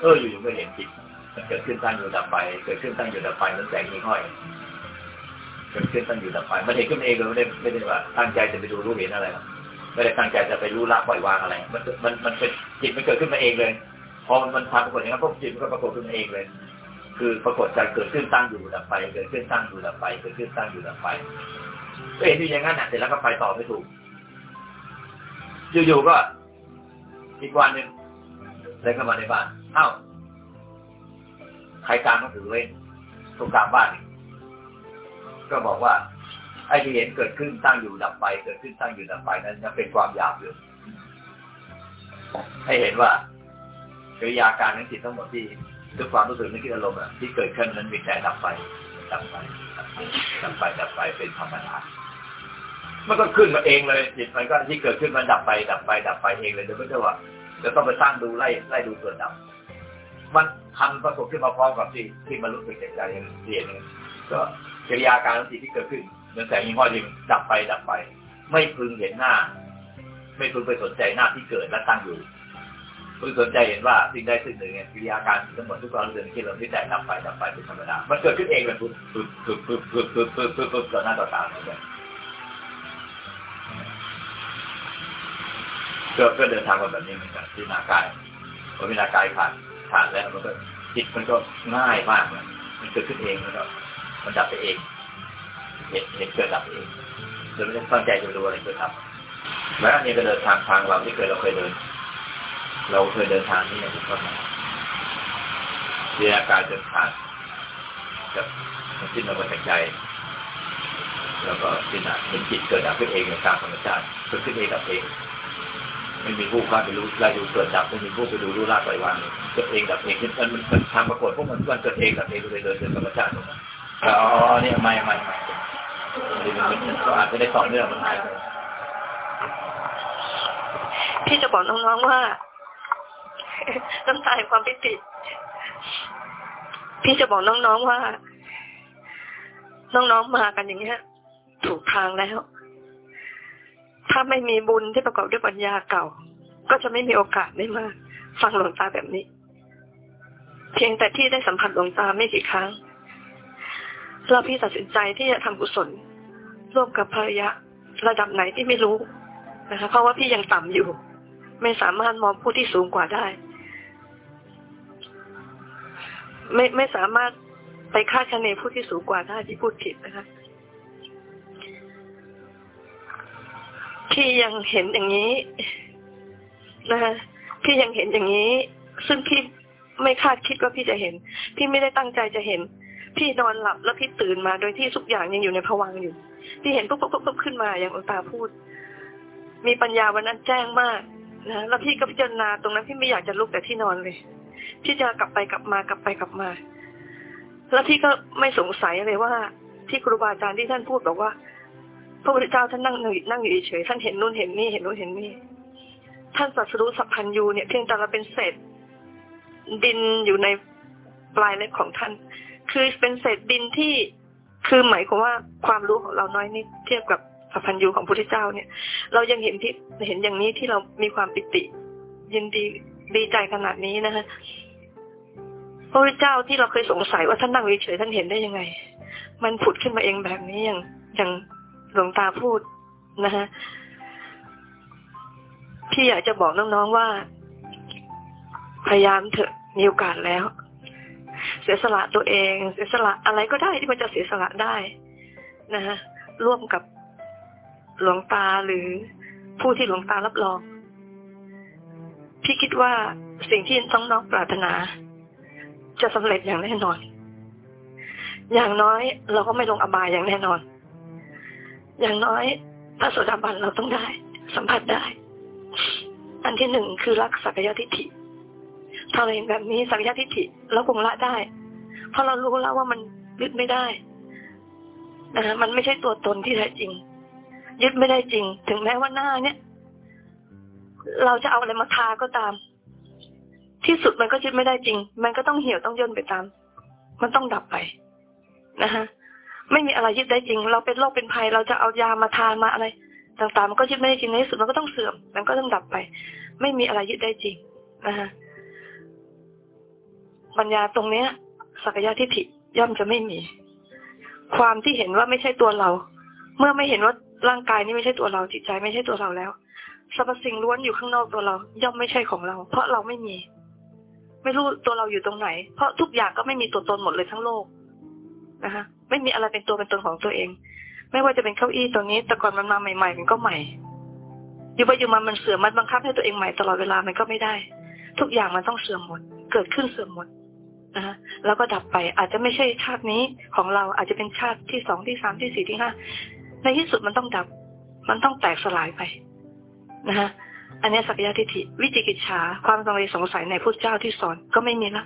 เอออยู่ๆก็เห็นจิตมันเกิดขึ้นตั้งอยู่ดับไป เกิดขึ้นตั้งอยู่ดับไปมันแสงมีห้อย เกิดขึ้นตั้งอยู่ดับไปมันเห็นขึ้นเองเลยไม่ได้ไม่ได้ว่าตั้งใจจะไปดูรู้เห็นอะไรไม่ได้ตั้งใจจะไปรู้ละปล่อยวางอะไร มันมันมันเป็นจิตมันเกิดขึ้นมาเองเลยพอมันทำปรากฏอย่างนั้นพวกจิตมันก็ปรากฏขึ้นมาเองเลย คือปรากฏการเกิดขึ้นตั้งอยู่ดับไป เกิดขึ้นตั้งอยู่ดับไป เกิดขึ้นตั้งอยู่ดับไปก็เห็นอยู่อย่างนั้นน่ะเสร็จแล้วก็ไปต่อไม่ถูก อยู่ๆก็อีกวันหนึ่งเดินเข้ามาในบ้านเอ้าใครกลางหนังสือไว้ตรงกลางบ้านนี่ก็บอกว่า ไอ้ที่เห็นเกิดขึ้นตั้งอยู่ดับไป เกิดขึ้นตั้งอยู่ดับไปนั้นยังเป็นความหยาบอยู่ให้เห็นว่ากิริยาการทั้งจิตทั้งหมดที่ ด้วยความรู้สึกนึกคิดอารมณ์อะที่เกิดขึ้นนั้นมีแต่ดับไปดับไปดับไปดับไปเป็นธรรมดามันก็ขึ้นมาเองเลยจิตมันก็ที่เกิดขึ้นมันดับไป ดับไป ดับไปเองเลยโดยไม่ใช่ว่าจะต้องไปตั้งดูไล่ไล่ดูส่วนดับ มันทันประกบขึ้นมาพร้อมกับที่ที่มันรู้สึกใจใจอย่างเรียนก็กิริยาการทั้งที่เกิดขึ้นเหมือนแสงมีห้อยยิงดับไปดับไป ไม่พึงเห็นหน้า ไม่พึงไปสนใจหน้าที่เกิดและตั้งอยู่ พึงสนใจเห็นว่าสิ่งใดสิ่งหนึ่งเนี่ยกิริยาการทั้งหมดทุกความรู้สึกที่เราที่ใจดับไปดับไปเป็นธรรมดา มันเกิดขึ้นเองเลยปึ๊บปึ๊บปึ๊บปึ๊บปึ๊บปึ๊บปึ๊บปึ๊บปึ๊บต่อหน้าต่อตาเลยก็ก็เดินทางมาแบบนี้เหมือนกันที่นากายพอพินากายผ่านผ่านแล้วมันก็จิตมันก็ง่ายมากเลยมันเกิดขึ้นเองแล้วก็มันดับไปเอง เห็นเห็นเกิดดับเองโดยไม่ต้องตั้งใจจะดูอะไรเกิดดับแล้วอันนี้ก็เดินทางทางเราที่เคยเราเคยเดิน เราเคยเดินทางนี้อย่างถูกต้องพิจารณากายจนผ่านกับมันจิตเราเป็นใจ แล้วก็พิจารณาเห็นจิตเกิดดับขึ้นเองในตามธรรมชาติเกิดขึ้นเองดับเอง ไม่มีผู้เข้าไปรู้ไล่ดูเกิดดับไม่มีผู้ไปดูรู้ละปล่อยวางเกิดเองดับเองมันมันมันทางปรากฏพวกมันมันเกิดเองดับเองเลยเดินเดินธรรมชาติตรงนั้นอ๋อเนี่ยไม่ไม่ไม่มันก็อาจจะได้ต่อเนื่องมันหายไปพี่จะบอกน้องๆว่า น้ำตาแห่งความปิติ พี่จะบอกน้องๆว่า น้องๆมากันอย่างเงี้ย ถูกทางแล้ว ถ้าไม่มีบุญที่ประกอบด้วยปัญญาเก่า ก็จะไม่มีโอกาสได้มาฟังหลวงตาแบบนี้ เพียงแต่ที่ได้สัมผัสหลวงตาไม่กี่ครั้งแล้วพี่ตัดสินใจที่จะทำกุศล ร่วมกับภรรยาระดับไหนที่ไม่รู้นะคะเพราะว่าพี่ยังต่ำอยู่ ไม่สามารถมองผู้ที่สูงกว่าได้ ไม่ไม่สามารถไปคาดคะเนผู้ที่สูงกว่าได้ที่พูดผิดนะคะพี่ยังเห็นอย่างนี้นะคะพี่ยังเห็นอย่างนี้ ซึ่งพี่ไม่คาดคิดว่าพี่จะเห็น พี่ไม่ได้ตั้งใจจะเห็น พี่นอนหลับแล้วพี่ตื่นมาโดยที่ทุกอย่างยังอยู่ในภวังอยู่ พี่เห็นปุ๊บปุ๊บปุ๊บปุ๊บขึ้นมาอย่างหลวงตาพูด มีปัญญาวันนั้นแจ้งมากนะแล้วพี่ก็พิจารณาตรงนั้นพี่ไม่อยากจะลุกแต่ที่นอนเลย พี่จะกลับไปกลับมากลับไปกลับมา แล้วพี่ก็ไม่สงสัยเลยว่า ที่ครูบาอาจารย์ที่ท่านพูดบอกว่า พระพุทธเจ้าท่านนั่งอยู่นั่งอยู่เฉยท่านเห็นนู่นเห็นนี่เห็นนู่นเห็นนี่ท่านสัสรู้สัพพัญยูเนี่ยเพียงแต่เราเป็นเศษดินอยู่ในปลายเล็บของท่าน คือเป็นเศษดินที่คือหมายความว่าความรู้ของเราน้อยนิดเทียบกับสัพพัญยูของพระพุทธเจ้าเนี่ย เรายังเห็นที่เห็นอย่างนี้ที่เรามีความปิติ ยินดีดีใจขนาดนี้นะคะ พระพุทธเจ้าที่เราเคยสงสัยว่าท่านนั่งเฉยท่านเห็นได้ยังไง มันผุดขึ้นมาเองแบบนี้อย่างอย่างหลวงตาพูดนะฮะพี่อยากจะบอกน้องๆว่า พยายามเถอะมีโอกาสแล้ว เสียสละตัวเอง เสียสละอะไรก็ได้ที่มันจะเสียสละได้นะฮะร่วมกับหลวงตาหรือผู้ที่หลวงตารับรอง พี่คิดว่าสิ่งที่ต้องน้องปรารถนา จะสำเร็จอย่างแน่นอน อย่างน้อยเราก็ไม่ลงอบายอย่างแน่นอน อย่างน้อยพระโสดาบันเราต้องได้ สัมผัสได้ อันที่หนึ่งคือรักสักยทิฏฐิถ้าเราเห็นแบบนี้สักยทิฏฐิเราคงละได้ เพราะเรารู้แล้วว่ามันยึดไม่ได้นะมันไม่ใช่ตัวตนที่แท้จริง ยึดไม่ได้จริง ถึงแม้ว่าหน้าเนี่ย เราจะเอาอะไรมาทาก็ตาม ที่สุดมันก็ยึดไม่ได้จริง มันก็ต้องเหี่ยวต้องย่นไปตาม มันต้องดับไปนะฮะไม่มีอะไรยึดได้จริง เราเป็นโรคเป็นภัย เราจะเอายามาทานมาอะไร ต่างๆ มันก็ยึดไม่ได้จริงในที่สุดมันก็ต้องเสื่อม มันก็ต้องดับไป ไม่มีอะไรยึดได้จริงนะฮะปัญญาตรงเนี้ยสักยะทิฏฐิย่อมจะไม่มี ความที่เห็นว่าไม่ใช่ตัวเรา เมื่อไม่เห็นว่าร่างกายนี้ไม่ใช่ตัวเราจิตใจไม่ใช่ตัวเราแล้วสรรพสิ่งล้วนอยู่ข้างนอกตัวเรา ย่อมไม่ใช่ของเรา เพราะเราไม่มี ไม่รู้ตัวเราอยู่ตรงไหน เพราะทุกอย่างก็ไม่มีตัวตนหมดเลยทั้งโลกนะคะไม่มีอะไรเป็นตัวเป็นตนของตัวเอง ไม่ว่าจะเป็นเก้าอี้ตัวนี้ แต่ก่อนมันมาใหม่ ๆ มันก็ใหม่ อยู่ไปอยู่มามันเสื่อมมันบังคับให้ตัวเองใหม่ตลอดเวลามันก็ไม่ได้ ทุกอย่างมันต้องเสื่อมหมด เกิดขึ้นเสื่อมหมดนะคะแล้วก็ดับไปอาจจะไม่ใช่ชาตินี้ของเราอาจจะเป็นชาติที่สองที่สามที่สี่ที่ห้าในที่สุดมันต้องดับ มันต้องแตกสลายไปนะคะ อันนี้สักยะทิฏฐิ วิจิกิจฉาความสงสัยสงสัยในพุทธเจ้าที่สอนก็ไม่มีละ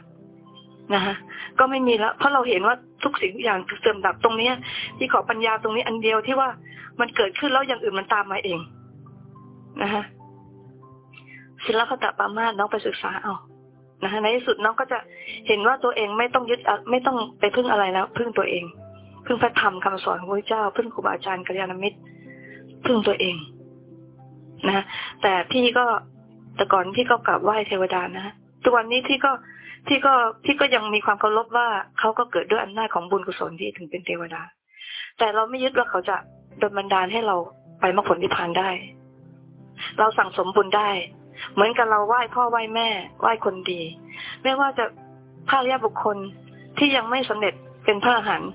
นะคะก็ไม่มีละเพราะเราเห็นว่าทุกสิ่งทุกอย่างเสื่อมดับตรงเนี้ย ที่ขอปัญญาตรงนี้อันเดียวที่ว่ามันเกิดขึ้นแล้วอย่างอื่นมันตามมาเองนะคะศิลปะปามาสน้องไปศึกษาเอานะคะในที่สุดน้องก็จะเห็นว่าตัวเองไม่ต้องยึดไม่ต้องไปพึ่งอะไรแล้ว พึ่งตัวเอง พึ่งพระธรรมคำสอนของพระเจ้า พึ่งครูบาอาจารย์กัลยาณมิตร พึ่งตัวเอง นะแต่พี่ก็แต่ก่อนพี่ก็กราบไหว้เทวดานะทุกวันนี้พี่ก็พี่ก็พี่ก็ยังมีความเคารพว่าเขาก็เกิดด้วยอำนาจของบุญกุศลที่ถึงเป็นเทวดา แต่เราไม่ยึดว่าเขาจะดลบันดาลให้เราไปมรรคผลนิพพานได้ เราสั่งสมบุญได้ เหมือนกับเราไหว้พ่อไหว้แม่ไหว้คนดี ไม่ว่าจะพระรยาบุคคลที่ยังไม่สำเร็จเป็นพระอรหันต์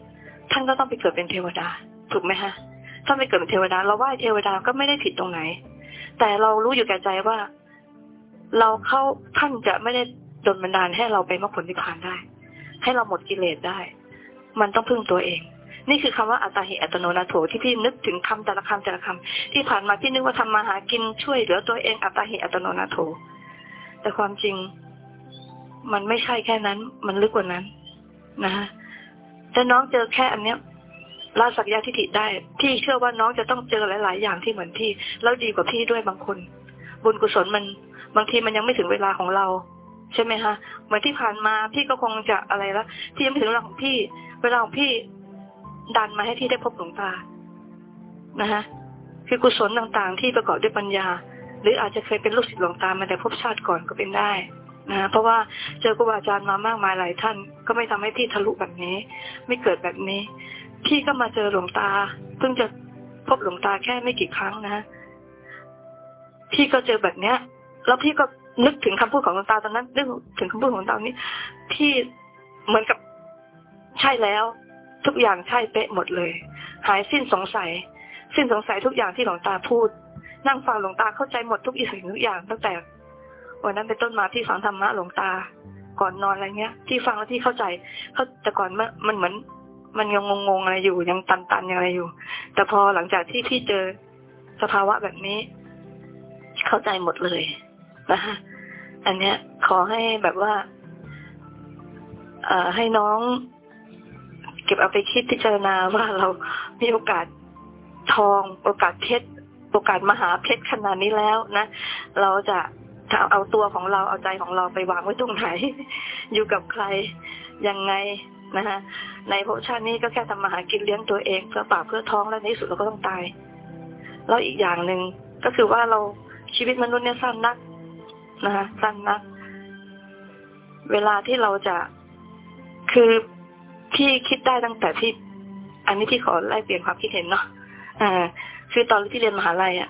ท่านก็ต้องไปเกิดเป็นเทวดา ถูกไหมฮะถ้าไปเกิดเป็นเทวดา เราไหว้เทวดาก็ไม่ได้ผิดตรงไหน แต่เรารู้อยู่แก่ใจว่า เราเข้าท่านจะไม่ได้ดลบันดาลให้เราไปมรรคผลนิพพานได้ ให้เราหมดกิเลสได้ มันต้องพึ่งตัวเอง นี่คือคำว่าอัตตาหิอัตโนนาโถที่พี่นึกถึงคำแต่ละคำแต่ละคำที่ผ่านมาที่นึกว่าทำมาหากินช่วยเหลือตัวเองอัตตาหิอัตโนนาโถแต่ความจริง มันไม่ใช่แค่นั้น มันลึกกว่านั้นนะฮะถ้าน้องเจอแค่อันเนี้ย ลาสักยะทิฏฐิได้ พี่เชื่อว่าน้องจะต้องเจอหลาย ๆ อย่างที่เหมือนพี่ แล้วดีกว่าพี่ด้วยบางคน บุญกุศลมันบางทีมันยังไม่ถึงเวลาของเรา ใช่ไหมคะเหมือนที่ผ่านมาพี่ก็คงจะอะไรละที่ยังไม่ถึงเวลาของพี่ เวลาของพี่ดันมาให้พี่ได้พบหลวงตานะฮะคือกุศลต่างๆ ที่ประกอบด้วยปัญญา หรืออาจจะเคยเป็นลูกศิษย์หลวงตามาแต่พบชาติก่อนก็เป็นได้นะเพราะว่าเจอครูบาอาจารย์มามากมายหลายท่าน ก็ไม่ทำให้พี่ทะลุแบบนี้ ไม่เกิดแบบนี้ พี่ก็มาเจอหลวงตา เพิ่งจะพบหลวงตาแค่ไม่กี่ครั้งนะ พี่ก็เจอแบบเนี้ย แล้วพี่ก็นึกถึงคำพูดของหลวงตาตอนนั้นนึกถึงคำพูดของหลวงตานี้พี่เหมือนกับใช่แล้ว ทุกอย่างใช่เป๊ะหมดเลย หายสิ้นสงสัย สิ้นสงสัยทุกอย่างที่หลวงตาพูด นั่งฟังหลวงตาเข้าใจหมดทุกอีสิ่งทุกอย่างตั้งแต่วันนั้นเป็นต้นมาที่ฟังธรรมะหลวงตา ก่อนนอนอะไรเงี้ย ที่ฟังแล้วที่เข้าใจเขาแต่ก่อนมันมันเหมือน มันยังงงๆอะไรอยู่ยังตันๆยังอะไรอยู่ แต่พอหลังจากที่พี่เจอสภาวะแบบนี้ เข้าใจหมดเลยนะคะอันเนี้ย ขอให้แบบว่า เอ่อให้น้อง เก็บเอาไปคิดพิจารณาว่าเรามีโอกาสทอง โอกาสเพชรโอกาสมหาเพชรขนาดนี้แล้วนะเราจะถ้าเอาตัวของเราเอาใจของเราไปวางไว้ตรงไหน อยู่กับใครยังไงนะคะ ในภพชาตินี้ก็แค่ทำมาหากินเลี้ยงตัวเองเพื่อปากเพื่อท้องแล้วในที่สุดเราก็ต้องตายแล้วอีกอย่างหนึ่งก็คือว่าเราชีวิตมนุษย์เนี่ยสั้นนักนะคะสั้นนัก เวลาที่เราจะคือพี่คิดได้ตั้งแต่ที่ อันนี้พี่ขอไล่เปลี่ยนความคิดเห็นเนาะอ่า คือตอนที่เรียนมหาลัยอะ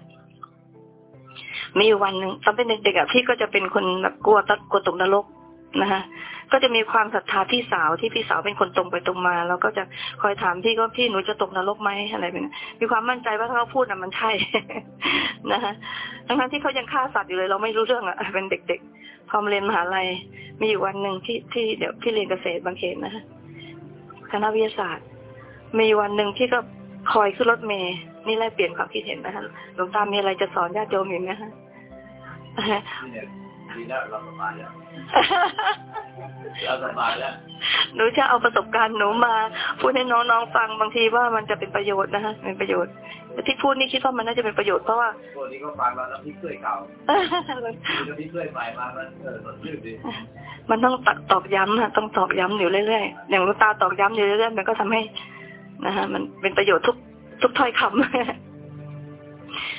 มีอยู่วันหนึ่งตอนเป็นเด็กๆอะพี่ก็จะเป็นคนแบบกลัวตัดกลัวตกนรกนะคะ ก็จะมีความศรัทธาพี่สาวที่พี่สาวเป็นคนตรงไปตรงมา แล้วก็จะคอยถามพี่ก็พี่หนูจะตกนรกไหมอะไรแบบนี้มีความมั่นใจว่าถ้าเขาพูดน่ะมันใช่นะคะทั้งที่เขายังฆ่าสัตว์อยู่เลย เราไม่รู้เรื่องอะเป็นเด็กๆพอมเรียนมหาลัยมีอยู่วันหนึ่งที่ที่เดี๋ยวพี่เรียนเกษตรบางเขนนะคะคณะวิทยาศาสตร์ มีวันหนึ่งที่ก็คอยขึ้นรถเมย์นี่แลกเปลี่ยนความคิดเห็นนะคะหลวงตามีอะไรจะสอนญาติโยมอยู่ไหมคะ ดีแล้วเราสบายแล้วเราสบายแล้วหนูจะเอาประสบการณ์หนูมา พูดให้น้องๆฟังบางทีว่ามันจะเป็นประโยชน์นะคะเป็นประโยชน์แต่ที่พูดนี่คิดว่ามันน่าจะเป็นประโยชน์เพราะว่าพวกนี้ก็ฟังมาแล้วพี่เคยเก่ามีพี่เคยใหม่มามันเออสดชื่นดีมันต้องตตอกย้ำอะต้องตอกย้ำอยู่เรื่อยๆอย่างหลูกตาตอกย้ำอยู่เรื่อยๆมันก็ทำให้นะคะมันเป็นประโยชน์ทุกทุกถ้อยคำ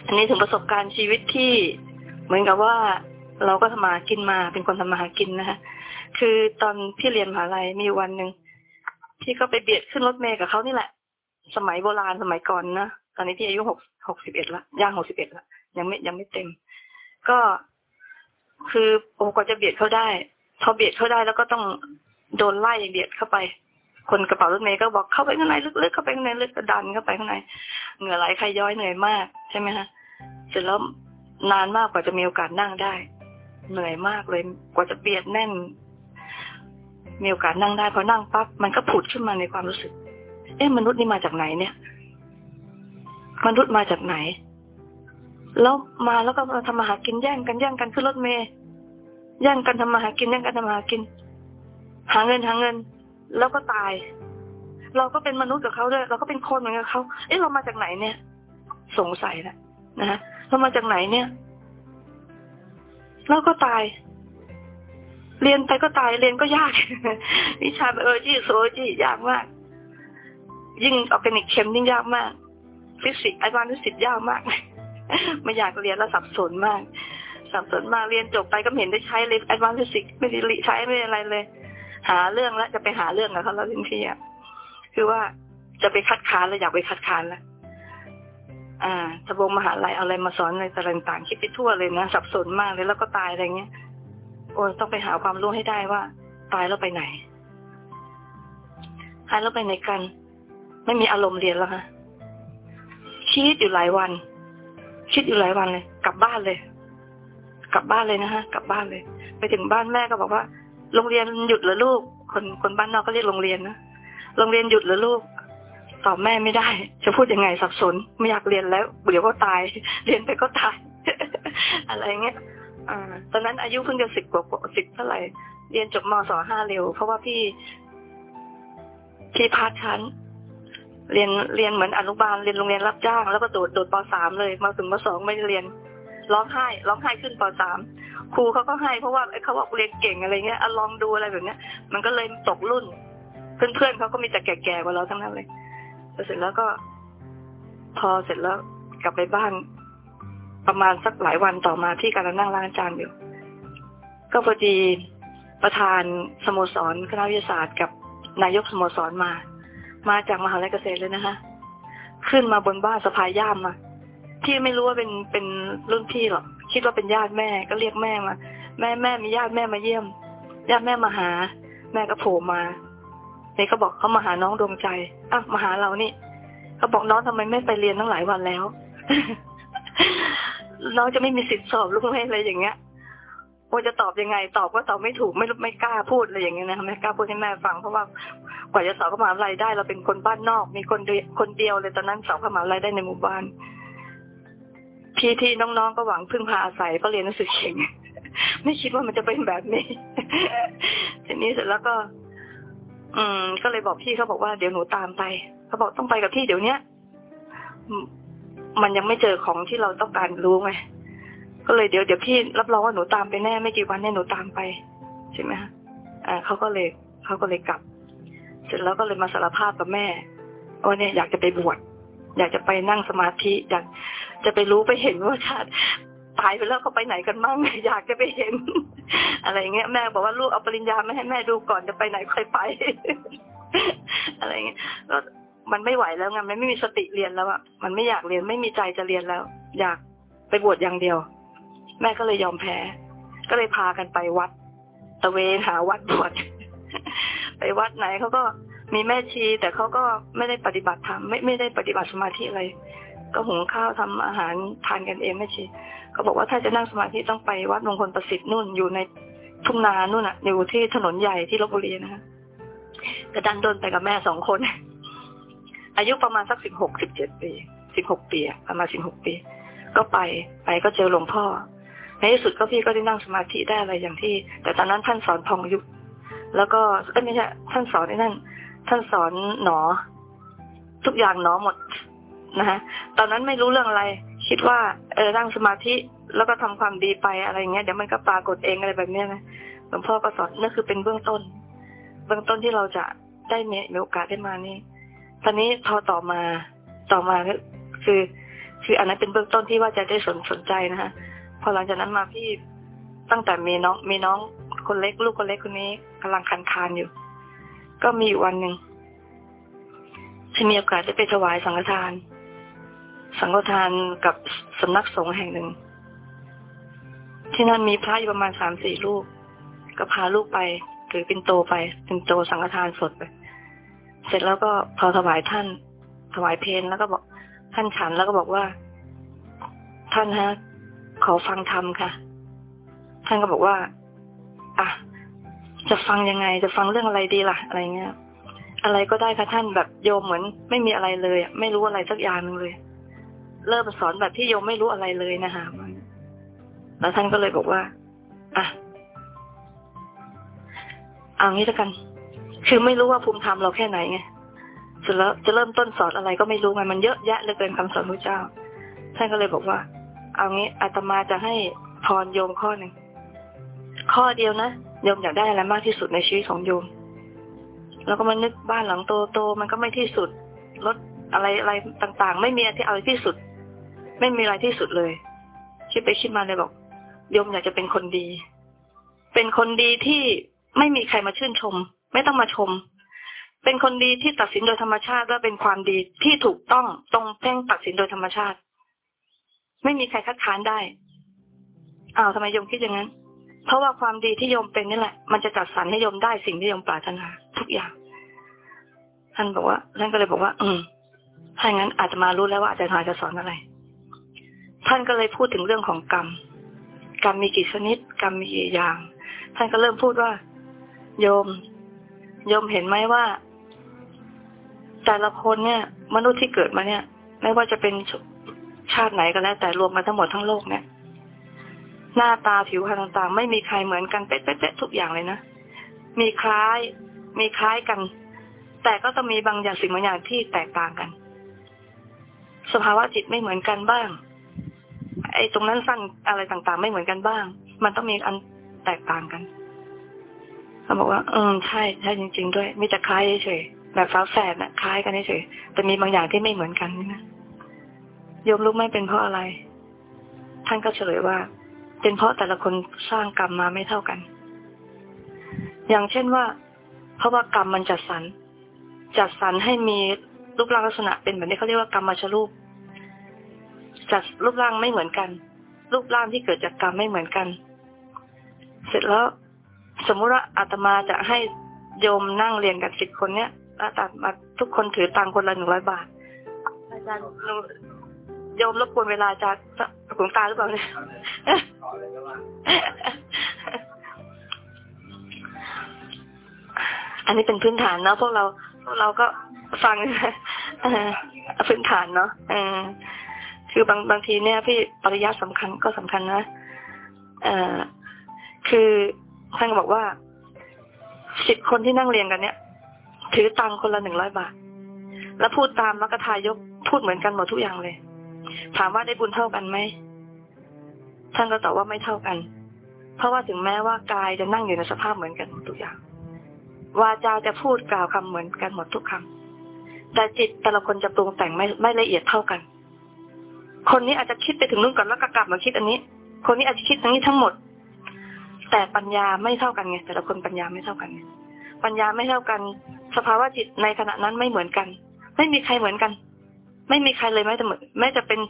อันนี้ถึงประสบการณ์ชีวิตที่เหมือนกับว่า เราก็ทำมาหากินมาเป็นคนทำมาหากินนะคะคือตอนพี่เรียนมหาลัยมีวันหนึ่งพี่ก็ไปเบียดขึ้นรถเมล์กับเขานี่แหละ สมัยโบราณสมัยก่อนนะตอนนี้พี่อายุหกหกสิบเอ็ดละย่างหกสิบเอ็ดละยังไม่ยังไม่เต็ม ก็คือโอ้กว่าจะเบียดเขาได้พอเบียดเขาได้แล้วก็ต้องโดนไล่เบียดเข้าไป คนกระเป๋ารถเมย์ก็บอกเข้าไปข้างในลึกๆเข้าไปข้างในลึกก็ดันเข้าไปข้างในเหงื่อไหลใครย้อยเหนื่อยมากใช่ไหมฮะเสร็จแล้วนานมากกว่าจะมีโอกาสนั่งได้ เหนื่อยมากเลย กว่าจะเบียดแน่น มีโอกาสนั่งได้พอนั่งปั๊บมันก็ผุดขึ้นมาในความรู้สึก เอ๊ะมนุษย์นี่มาจากไหนเนี่ย มนุษย์มาจากไหน แล้วมาแล้วก็มาทำมาหากินแย่งกันแย่งกันขึ้นรถเมย์แย่งกันทำมาหากินแย่งกันทำมาหากิน หาเงินหาเงิน แล้วก็ตาย เราก็เป็นมนุษย์กับเขาด้วย เราก็เป็นคนเหมือนกับเขาเอ๊ะเรามาจากไหนเนี่ย สงสัยนะนะฮะเรามาจากไหนเนี่ย แล้วก็ตาย เรียนไปก็ตายเรียนก็ยาก วิชาเออจีโซจียากมาก ยิ่ง organic chem ยิ่งยากมาก ฟิสิกส์ไอวานฟิสิกส์ยากมากไม่อยากเรียนแล้วสับสนมากสับสนมากเรียนจบไปก็ไม่เห็นได้ใช้เลยไอวานฟิสิกส์ไม่ได้ใช้ไม่อะไรเลย หาเรื่องแล้วจะไปหาเรื่องกับเขาแล้วทิ้งที่อะคือว่าจะไปคัดค้านแล้วอยากไปคัดค้านแล้ว อ่าทบวงมหาลัยเอาอะไรมาสอนอะไรต่างๆคิดไปทั่วเลยนะสับสนมากเลยแล้วก็ตายอะไรเงี้ยโอ้ยต้องไปหาความรู้ให้ได้ว่าตายแล้วไปไหนตายแล้วไปไหนกัน ไม่มีอารมณ์เรียนแล้วค่ะคิดอยู่หลายวัน คิดอยู่หลายวันเลย กลับบ้านเลย กลับบ้านเลยนะฮะ กลับบ้านเลย ไปถึงบ้านแม่ก็บอกว่า โรงเรียนหยุดเหรอลูก คนคนบ้านนอกก็เรียกโรงเรียนนะโรงเรียนหยุดเหรอลูก ตอบแม่ไม่ได้ จะพูดยังไงสับสน ไม่อยากเรียนแล้วเดี๋ยวก็ตาย เรียนไปก็ตาย อะไรเงี้ยอตอนนั้นอายุเพิ่งจะสิบกว่าสิบเท่าไหร่ เรียนจบมศห้าเร็ว เพราะว่าพี่พี่พาชั้น เรียนเรียนเหมือนอนุบาลเรียนโรงเรียนรับจ้างแล้วก็โดดโดดปสามเลย มาถึงมสองไม่ได้เรียนร้องไห้ร้องไห้ขึ้นปสามครูเขาก็ให้เพราะว่าเขาบอกเรียนเก่งอะไรเงี้ยอลองดูอะไรแบบเนี้ย มันก็เลยตกรุ่น เพื่อนๆเขาก็มีแต่แก่ๆกว่าเราทั้งนั้นเลย เสร็จแล้วก็ พอเสร็จแล้วกลับไปบ้าน ประมาณสักหลายวันต่อมาพี่กำลังนั่งล้างจานอยู่ ก็พอดีประธานสโมสรคณะวิทยาศาสตร์กับนายกสโมสรมา มาจากมหาลัยเกษตรเลยนะคะขึ้นมาบนบ้านสะพายย่ามมาพี่ไม่รู้ว่าเป็นเป็นรุ่นพี่หรอกคิดว่าเป็นญาติแม่ก็เรียกแม่มา แม่แม่มีญาติแม่มาเยี่ยมญาติแม่มาหา แม่ก็โผล่มา เนี่ยเขาบอกเขามาหาน้องดวงใจอ้าวมาหาเรานี่เขาบอกน้องทำไมไม่ไปเรียนตั้งหลายวันแล้ว น้องจะไม่มีสิทธิ์สอบลูกแม่อะไรอย่างเงี้ยว่าจะตอบยังไง ตอบก็ตอบไม่ถูกไม่ไม่กล้าพูดอะไรอย่างเงี้ยนะไม่กล้าพูดให้แม่ฟังเพราะว่ากว่าจะสอบเข้ามหาลัยได้ เราเป็นคนบ้านนอก มีคนเดียวคนเดียวเลยตอนนั้นสอบเข้ามหาลัยได้ในหมู่บ้านพี่ที่น้องๆก็หวังพึ่งพาอาศัยเพราะเรียนหนังสือเก่งไม่คิดว่ามันจะเป็นแบบนี้ทีนี้เสร็จแล้วก็ อืม ก็เลยบอกพี่เขาบอกว่าเดี๋ยวหนูตามไปเขาบอกต้องไปกับพี่เดี๋ยวเนี้ยมมันยังไม่เจอของที่เราต้องการรู้ไงก็เลยเดี๋ยวเดี๋ยวพี่รับรองว่าหนูตามไปแน่ไม่กี่วันเนี่ยหนูตามไปใช่ไหมฮะอ่าเขาก็เลยเขาก็เลยกลับ เสร็จแล้วก็เลยมาสารภาพกับแม่ว่าเนี่ยอยากจะไปบวชอยากจะไปนั่งสมาธิอยากจะไปรู้ไปเห็นว่าชาติ ตายไปแล้วเขาไปไหนกันมั่งอยากจะไปเห็น อะไรเงี้ยแม่บอกว่าลูกเอาปริญญาไม่ให้แม่ดูก่อนจะไปไหนค่อยไป อะไรเงี้ยก็มันไม่ไหวแล้วไงมันไม่มีสติเรียนแล้วอะมันไม่อยากเรียนไม่มีใจจะเรียนแล้ว อยากไปบวชอย่างเดียว แม่ก็เลยยอมแพ้ ก็เลยพากันไปวัด ตะเวนหาวัดบวชไปวัดไหนเขาก็มีแม่ชี แต่เขาก็ไม่ได้ปฏิบัติธรรมไม่ไม่ได้ปฏิบัติสมาธิอะไร ก็หุงข้าวทำอาหารทานกันเองแม่ชี เขาบอกว่าถ้าจะนั่งสมาธิต้องไปวัดมงคลประสิทธิ์นู่นอยู่ในทุ่งนานู่นอะ อยู่ที่ถนนใหญ่ที่ลบบุรีนะคะกระดันโดนไปกับแม่สองคน อายุประมาณสักสิบหกสิบเจ็ดปีสิบหกปีประมาณสิบหกปี ก็ไปไปก็เจอหลวงพ่อ ในที่สุดก็พี่ก็ได้นั่งสมาธิได้อะไรอย่างที่ แต่ตอนนั้นท่านสอนพองยุบแล้วก็เอ้ไม่ใช่ท่านสอนในนั่นท่านสอนหนอ ทุกอย่างหนอหมดนะฮะตอนนั้นไม่รู้เรื่องอะไร คิดว่าเออนั่งสมาธิแล้วก็ทำความดีไปอะไรเงี้ยเดี๋ยวมันก็ปรากฏเองอะไรแบบเนี้ยนะหลวงพ่อก็สอนนั่นคือเป็นเบื้องต้น เบื้องต้นที่เราจะได้มีมีโอกาสได้มานี่ ตอนนี้พอต่อมาต่อมาก็คือ คืออันนั้นเป็นเบื้องต้นที่ว่าจะได้สนสนใจนะฮะพอหลังจากนั้นมาพี่ตั้งแต่มีน้องมีน้องคนเล็กลูกคนเล็กคนนี้กำลังคันคานอยู่ ก็มีอยู่วันหนึ่งที่มีโอกาสได้ไปถวายสังฆทาน สังฆทานกับสำนักสงฆ์แห่งหนึ่ง ที่นั่นมีพระอยู่ประมาณสามสี่ลูก ก็พาลูกไปถือปินโตไปปินโตสังฆทานสดไป เสร็จแล้วก็พอถวายท่าน ถวายเพลนแล้วก็บอกท่านฉันแล้วก็บอกว่า ท่านฮะ ขอฟังธรรมค่ะ ท่านก็บอกว่า อะ จะฟังยังไง จะฟังเรื่องอะไรดีล่ะ อะไรเงี้ย อะไรก็ได้ค่ะท่านแบบโยมเหมือน ไม่มีอะไรเลย ไม่รู้อะไรสักอย่างหนึ่งเลย เริ่มสอนแบบที่โยมไม่รู้อะไรเลยนะคะแล้วท่านก็เลยบอกว่า อะ เอางี้ล้วกัน คือไม่รู้ว่าภูมิธรรมเราแค่ไหนไงเสร็จแล้วจะเริ่มต้นสอนอะไรก็ไม่รู้ไงมันเยอะแยะเหลือเกินคำสอนพระเจ้า ท่านก็เลยบอกว่า เอางี้อาตมาจะให้พรโยมข้อหนึ่ง ข้อเดียวนะโยมอยากได้อะไรมากที่สุดในชีวิตของโยม แล้วก็มานึกบ้านหลังโตๆมันก็ไม่ที่สุดรถอะไรอะไรต่าง ๆ ไม่มีอะไรที่เอะไรที่สุด ไม่มีอะไรที่สุดเลย คิดไปคิดมาเลยบอกโยมอยากจะเป็นคนดี เป็นคนดีที่ไม่มีใครมาชื่นชม ไม่ต้องมาชม เป็นคนดีที่ตัดสินโดยธรรมชาติและเป็นความดีที่ถูกต้องตรงเพ่งตัดสินโดยธรรมชาติ ไม่มีใครคัดค้านได้อ้าวทำไมโยมคิดอย่างนั้น เพราะว่าความดีที่โยมเป็นนี่แหละ มันจะจัดสรรให้โยมได้สิ่งที่โยมปรารถนา ทุกอย่าง ท่านบอกว่าท่านก็เลยบอกว่า อืมถ้าอย่างนั้นอาจจะมารู้แล้วว่าอาจารย์จะสอนอะไร ท่านก็เลยพูดถึงเรื่องของกรรม กรรมมีกี่ชนิด กรรมมีกี่อย่าง ท่านก็เริ่มพูดว่า โยม โยมเห็นไหมว่า แต่ละคนเนี่ย มนุษย์ที่เกิดมาเนี่ย ไม่ว่าจะเป็นชาติไหนก็แล้ว แต่รวมกันทั้งหมดทั้งโลกเนี่ย หน้าตาผิวพรรณต่างๆ ไม่มีใครเหมือนกันเป๊ะๆทุกอย่างเลยนะ มีคล้าย มีคล้ายกัน แต่ก็ต้องมีบางอย่างสิ่งบางอย่างที่แตกต่างกัน สภาวะจิตไม่เหมือนกันบ้าง ไอ้ตรงนั้นสั้นอะไรต่างๆ ไม่เหมือนกันบ้าง มันต้องมีอันแตกต่างกันเขาบอกว่าเออใช่ใช่จริง ๆ ด้วยมีแต่คล้ายเฉยแบบฟ้าแฝดน่ะคล้ายกันเฉยแต่มีบางอย่างที่ไม่เหมือนกันนะโยมรู้ไหมเป็นเพราะอะไร ท่านก็เฉลยว่า เป็นเพราะแต่ละคนสร้างกรรมมาไม่เท่ากัน อย่างเช่นว่า เพราะว่ากรรมมันจัดสรรจัดสรรให้มีรูปร่างลักษณะเป็นแบบนี้เขาเรียกว่ากรรมมาชรูป จัดรูปร่างไม่เหมือนกัน รูปร่างที่เกิดจากกรรมไม่เหมือนกัน เสร็จแล้วสมมุติว่าอาตมาจะให้โยมนั่งเรียนกันสิบคนเนี้ยอาตมาทุกคนถือตังคนละหนึ่งร้อยบาท อาจารย์โยมรบกวนเวลาจารย์หลวงตาหรือเปล่าเนี่ยอันนี้เป็นพื้นฐานเนาะพวกเราพวกเราก็ฟังพื้นฐานเนาะเออ คือบางบางทีเนี่ยพี่ปริยัติสำคัญก็สำคัญนะเออคือท่านบอกว่าสิบคนที่นั่งเรียนกันเนี่ย ถือตังคนละหนึ่งร้อยบาท แล้วพูดตามมรรคทายกพูดเหมือนกันหมดทุกอย่างเลย ถามว่าได้บุญเท่ากันไหมท่านก็ตอบว่าไม่เท่ากัน เพราะว่าถึงแม้ว่ากายจะนั่งอยู่ในสภาพเหมือนกันหมดทุกอย่างวาจาจะพูดกล่าวคำเหมือนกันหมดทุกคำแต่จิตแต่ละคนจะปรุงแต่งไม่ไม่ละเอียดเท่ากัน คนนี้อาจจะคิดไปถึงนู่นก่อนแล้วก็กลับมาคิดอันนี้ คนนี้อาจจะคิดทั้งนี้ทั้งหมด แต่ปัญญาไม่เท่ากันไงแต่ละคนปัญญาไม่เท่ากันไงปัญญาไม่เท่ากัน สภาวะจิตในขณะนั้นไม่เหมือนกัน ไม่มีใครเหมือนกัน ไม่มีใครเลยแม้แต่เหมือนแม้จะเป็น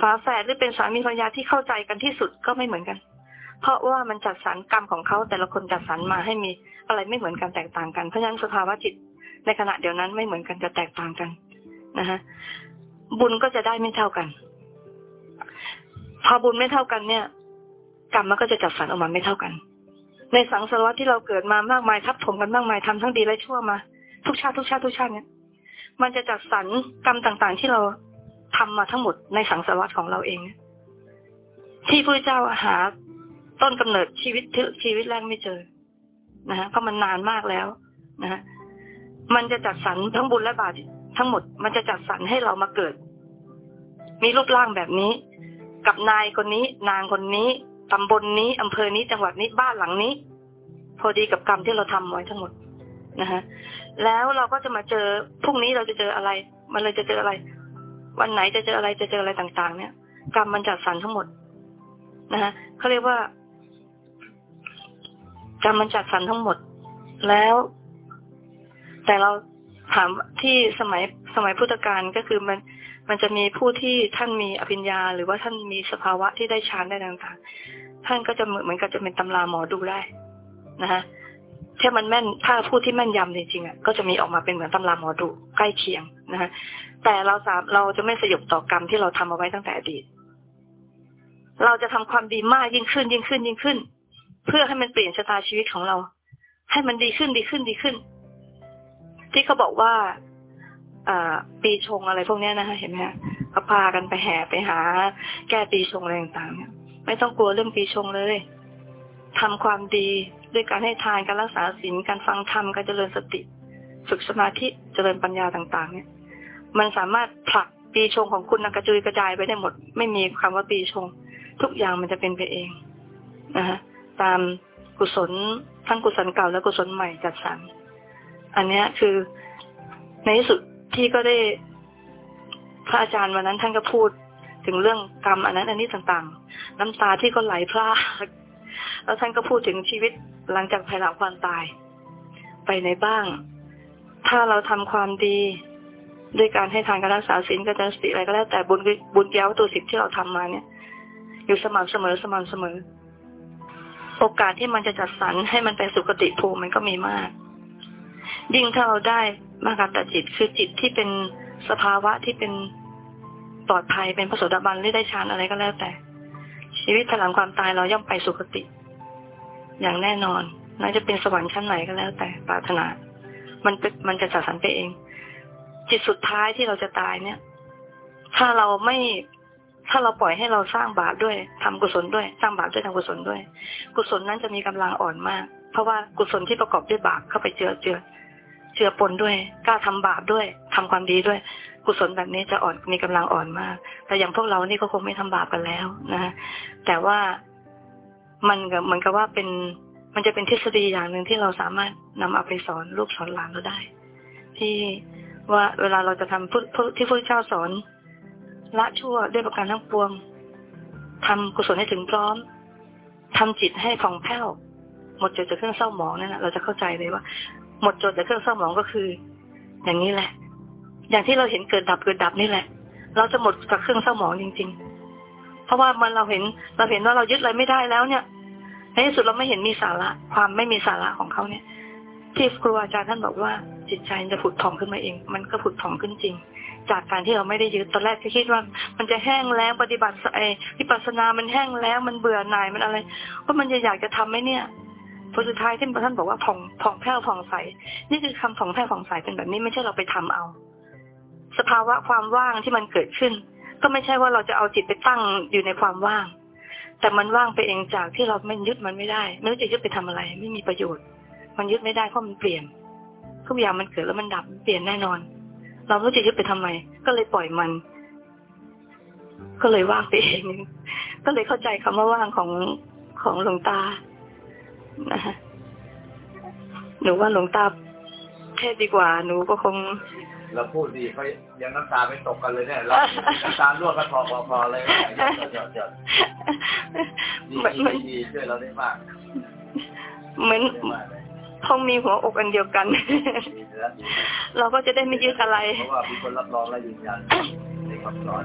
ฝาแฝดหรือเป็นสามีภรรยาที่เข้าใจกันที่สุดก็ไม่เหมือนกัน เพราะว่ามันจัดสรรกรรมของเขาแต่ละคนจัดสรรมาให้มีอะไรไม่เหมือนกันแตกต่างกันเพราะฉะนั้นสภาวะจิตในขณะเดียวนั้นไม่เหมือนกันจะแตกต่างกันนะฮะบุญก็จะได้ไม่เท่ากัน พอบุญไม่เท่ากันเนี่ย กรรมมันก็จะจัดสรรออกมาไม่เท่ากัน ในสังสารวัตที่เราเกิดมามากมายทับถมกันมากมายทำทั้งดีและชั่วมา ทุกชาติทุกชาติทุกชาติเนี่ยมันจะจัดสรรกรรมต่างๆ ที่เราทำมาทั้งหมดในสังสารวัตของเราเอง ที่พระเจ้าหาต้นกำเนิดชีวิตชีวิตแรกไม่เจอนะฮะเพราะมันนานมากแล้วนะฮะมันจะจัดสรรทั้งบุญและบาปทั้งหมด มันจะจัดสรรให้เรามาเกิด มีรูปร่างแบบนี้ กับนายคนนี้ นางคนนี้ตำบลนนี้อำเภอนี้จังหวัดนี้บ้านหลังนี้ พอดีกับกรรมที่เราทำไว้ทั้งหมดนะฮะแล้วเราก็จะมาเจอพรุ่งนี้เราจะเจออะไร มันเลยจะเจออะไร วันไหนจะเจออะไรจะเจออะไรต่างๆ เนี่ย กรรมมันจัดสรรทั้งหมดนะฮะเขาเรียกว่ากรรมมันจัดสรรทั้งหมด แล้ว แต่เราถามที่สมัยสมัยพุทธกาลก็คือมัน มันจะมีผู้ที่ท่านมีอภิญญา หรือว่าท่านมีสภาวะที่ได้ฌานได้ต่างๆ ท่านก็จะเหมือนกับจะเป็นตำราหมอดูได้นะฮะถ้ามันแม่นถ้าผู้ที่แม่นยำจริงๆอะก็จะมีออกมาเป็นเหมือนตำราหมอดูใกล้เคียงนะฮะแต่เราสามเราจะไม่สยบต่อกรรมที่เราทำเอาไว้ตั้งแต่อดีต เราจะทำความดีมากยิ่งขึ้น ยิ่งขึ้นยิ่งขึ้น เพื่อให้มันเปลี่ยนชะตาชีวิตของเรา ให้มันดีขึ้นดีขึ้นดีขึ้น ที่เขาบอกว่า ปีชงอะไรพวกนี้นะคะเห็นไหมฮะพากันไปแห่ไปหา แก้ปีชงอะไรต่างๆไม่ต้องกลัวเรื่องปีชงเลยทำความดีด้วยการให้ทานการรักษาศีลการฟังธรรมการเจริญสติ ฝึกสมาธิเจริญปัญญาต่าง ๆ เนี่ย มันสามารถผลักปีชงของคุณกระจุยกระจายไปได้หมด ไม่มีคำว่าปีชง ทุกอย่างมันจะเป็นไปเองนะฮะตามกุศลทั้งกุศลเก่าและกุศลใหม่จัดสรรอันนี้คือในที่สุด ที่ก็ได้พระอาจารย์วันนั้นท่านก็พูดถึงเรื่องกรรมอันนั้น อันนี้ต่างๆ น้ำตาที่ก็ไหลพรากแล้วท่านก็พูดถึงชีวิตหลังจากภายหลังความตาย ไปในบ้าง ถ้าเราทำความดีด้วยการให้ทานการรักษาศีลการเจริญสติอะไรก็แล้วแต่บุญบุญเย้าตัวสิบที่เราทำมาเนี่ย อยู่สม่ำเสมอสม่ำเสมอ โอกาสที่มันจะจัดสรรให้มันไปสุคติภูมิมันก็มีมาก ยิ่งถ้าเราได้ มาการตัดจิตคือจิตที่เป็นสภาวะที่เป็นปลอดภัยเป็นพระโสดาบันหรือได้ฌานอะไรก็แล้วแต่ ชีวิตหลังความตายเราย่อมไปสุคติ อย่างแน่นอนน่าจะเป็นสวรรค์ชั้นไหนก็แล้วแต่ปรารถนา มันเป็นมันจะจัดสรรไปเอง จิตสุดท้ายที่เราจะตายเนี่ย ถ้าเราไม่ถ้าเราปล่อยให้เราสร้างบาปด้วยทำกุศลด้วย สร้างบาปด้วยทำกุศลด้วย กุศลนั้นจะมีกำลังอ่อนมาก เพราะว่ากุศลที่ประกอบด้วยบาปเข้าไปเจือเจือ จือปนด้วยกล้าทำบาปด้วยทำความดีด้วย กุศลแบบนี้จะอ่อนมีกำลังอ่อนมาก แต่อย่างพวกเรานี่ก็คงไม่ทำบาปกันแล้วนะแต่ว่ามันกับเหมือนกับว่าเป็นมันจะเป็นทฤษฎีอย่างหนึ่งที่เราสามารถนำเอาไปสอนลูกสอนหลานเราได้ ที่ว่าเวลาเราจะทำที่พระเจ้าสอน ละชั่วด้วยประการทั้งปวงทำกุศลให้ถึงพร้อมทำจิตให้ผ่องแผ้ว หมดจดจากเครื่องเศร้าหมองนั่นแหละเราจะเข้าใจเลยว่า หมดจดจากเครื่องเศร้าหมองก็คือ อย่างนี้แหละ อย่างที่เราเห็นเกิดดับเกิดดับนี่แหละ เราจะหมดจากเครื่องเศร้าหมองจริง ๆ เพราะว่ามันเราเห็นเราเห็นว่าเรายึดอะไรไม่ได้แล้วเนี่ยในที่สุดเราไม่เห็นมีสาระ ความไม่มีสาระของเขาเนี่ย ที่ครูอาจารย์ท่านบอกว่าจิตใจจะผุดผ่องขึ้นมาเอง มันก็ผุดผ่องขึ้นจริง จากการที่เราไม่ได้ยึดตอนแรกก็คิดว่า มันจะแห้งแล้งปฏิบัติไอ้วิปัสสนามันแห้งแล้วมันเบื่อหน่ายมันอะไรว่ามันจะอยากจะทำไหมเนี่ย ผลสุดท้ายที่ท่านบอกว่าผ่องผ่องแผ้วผ่องใส นี่คือคำผ่องแผ้วผ่องใสเป็นแบบนี้ไม่ใช่เราไปทำเอา สภาวะความว่างที่มันเกิดขึ้น ก็ไม่ใช่ว่าเราจะเอาจิตไปตั้งอยู่ในความว่าง แต่มันว่างไปเองจากที่เราไม่ยึดมันไม่ได้ไม่รู้จะยึดไปทำอะไร ไม่มีประโยชน์ มันยึดไม่ได้เพราะมันเปลี่ยนทุกอย่างมันเกิดแล้วมันดับเปลี่ยนแน่นอน เราไม่รู้จะยึดไปทำไม ก็เลยปล่อยมัน ก็เลยว่างไปเองก็เลยเข้าใจคำว่าว่างของของหลวงตา นะคะหนูว่าหลวงตาเทศดีกว่า หนูก็คง เราพูดดีเขายังน้ำตาไม่ตกกันเลยเนี่ยเราน้ำตาล่วงกันพอพอพอเลยหยดหยดหยดดีดีดีช่วยเราได้มาก เหมือนคงมีหัวอกอันเดียวกัน เราก็จะได้ไม่ยึดอะไร เพราะว่ามีคนรับรองและยืนยันในคำสอน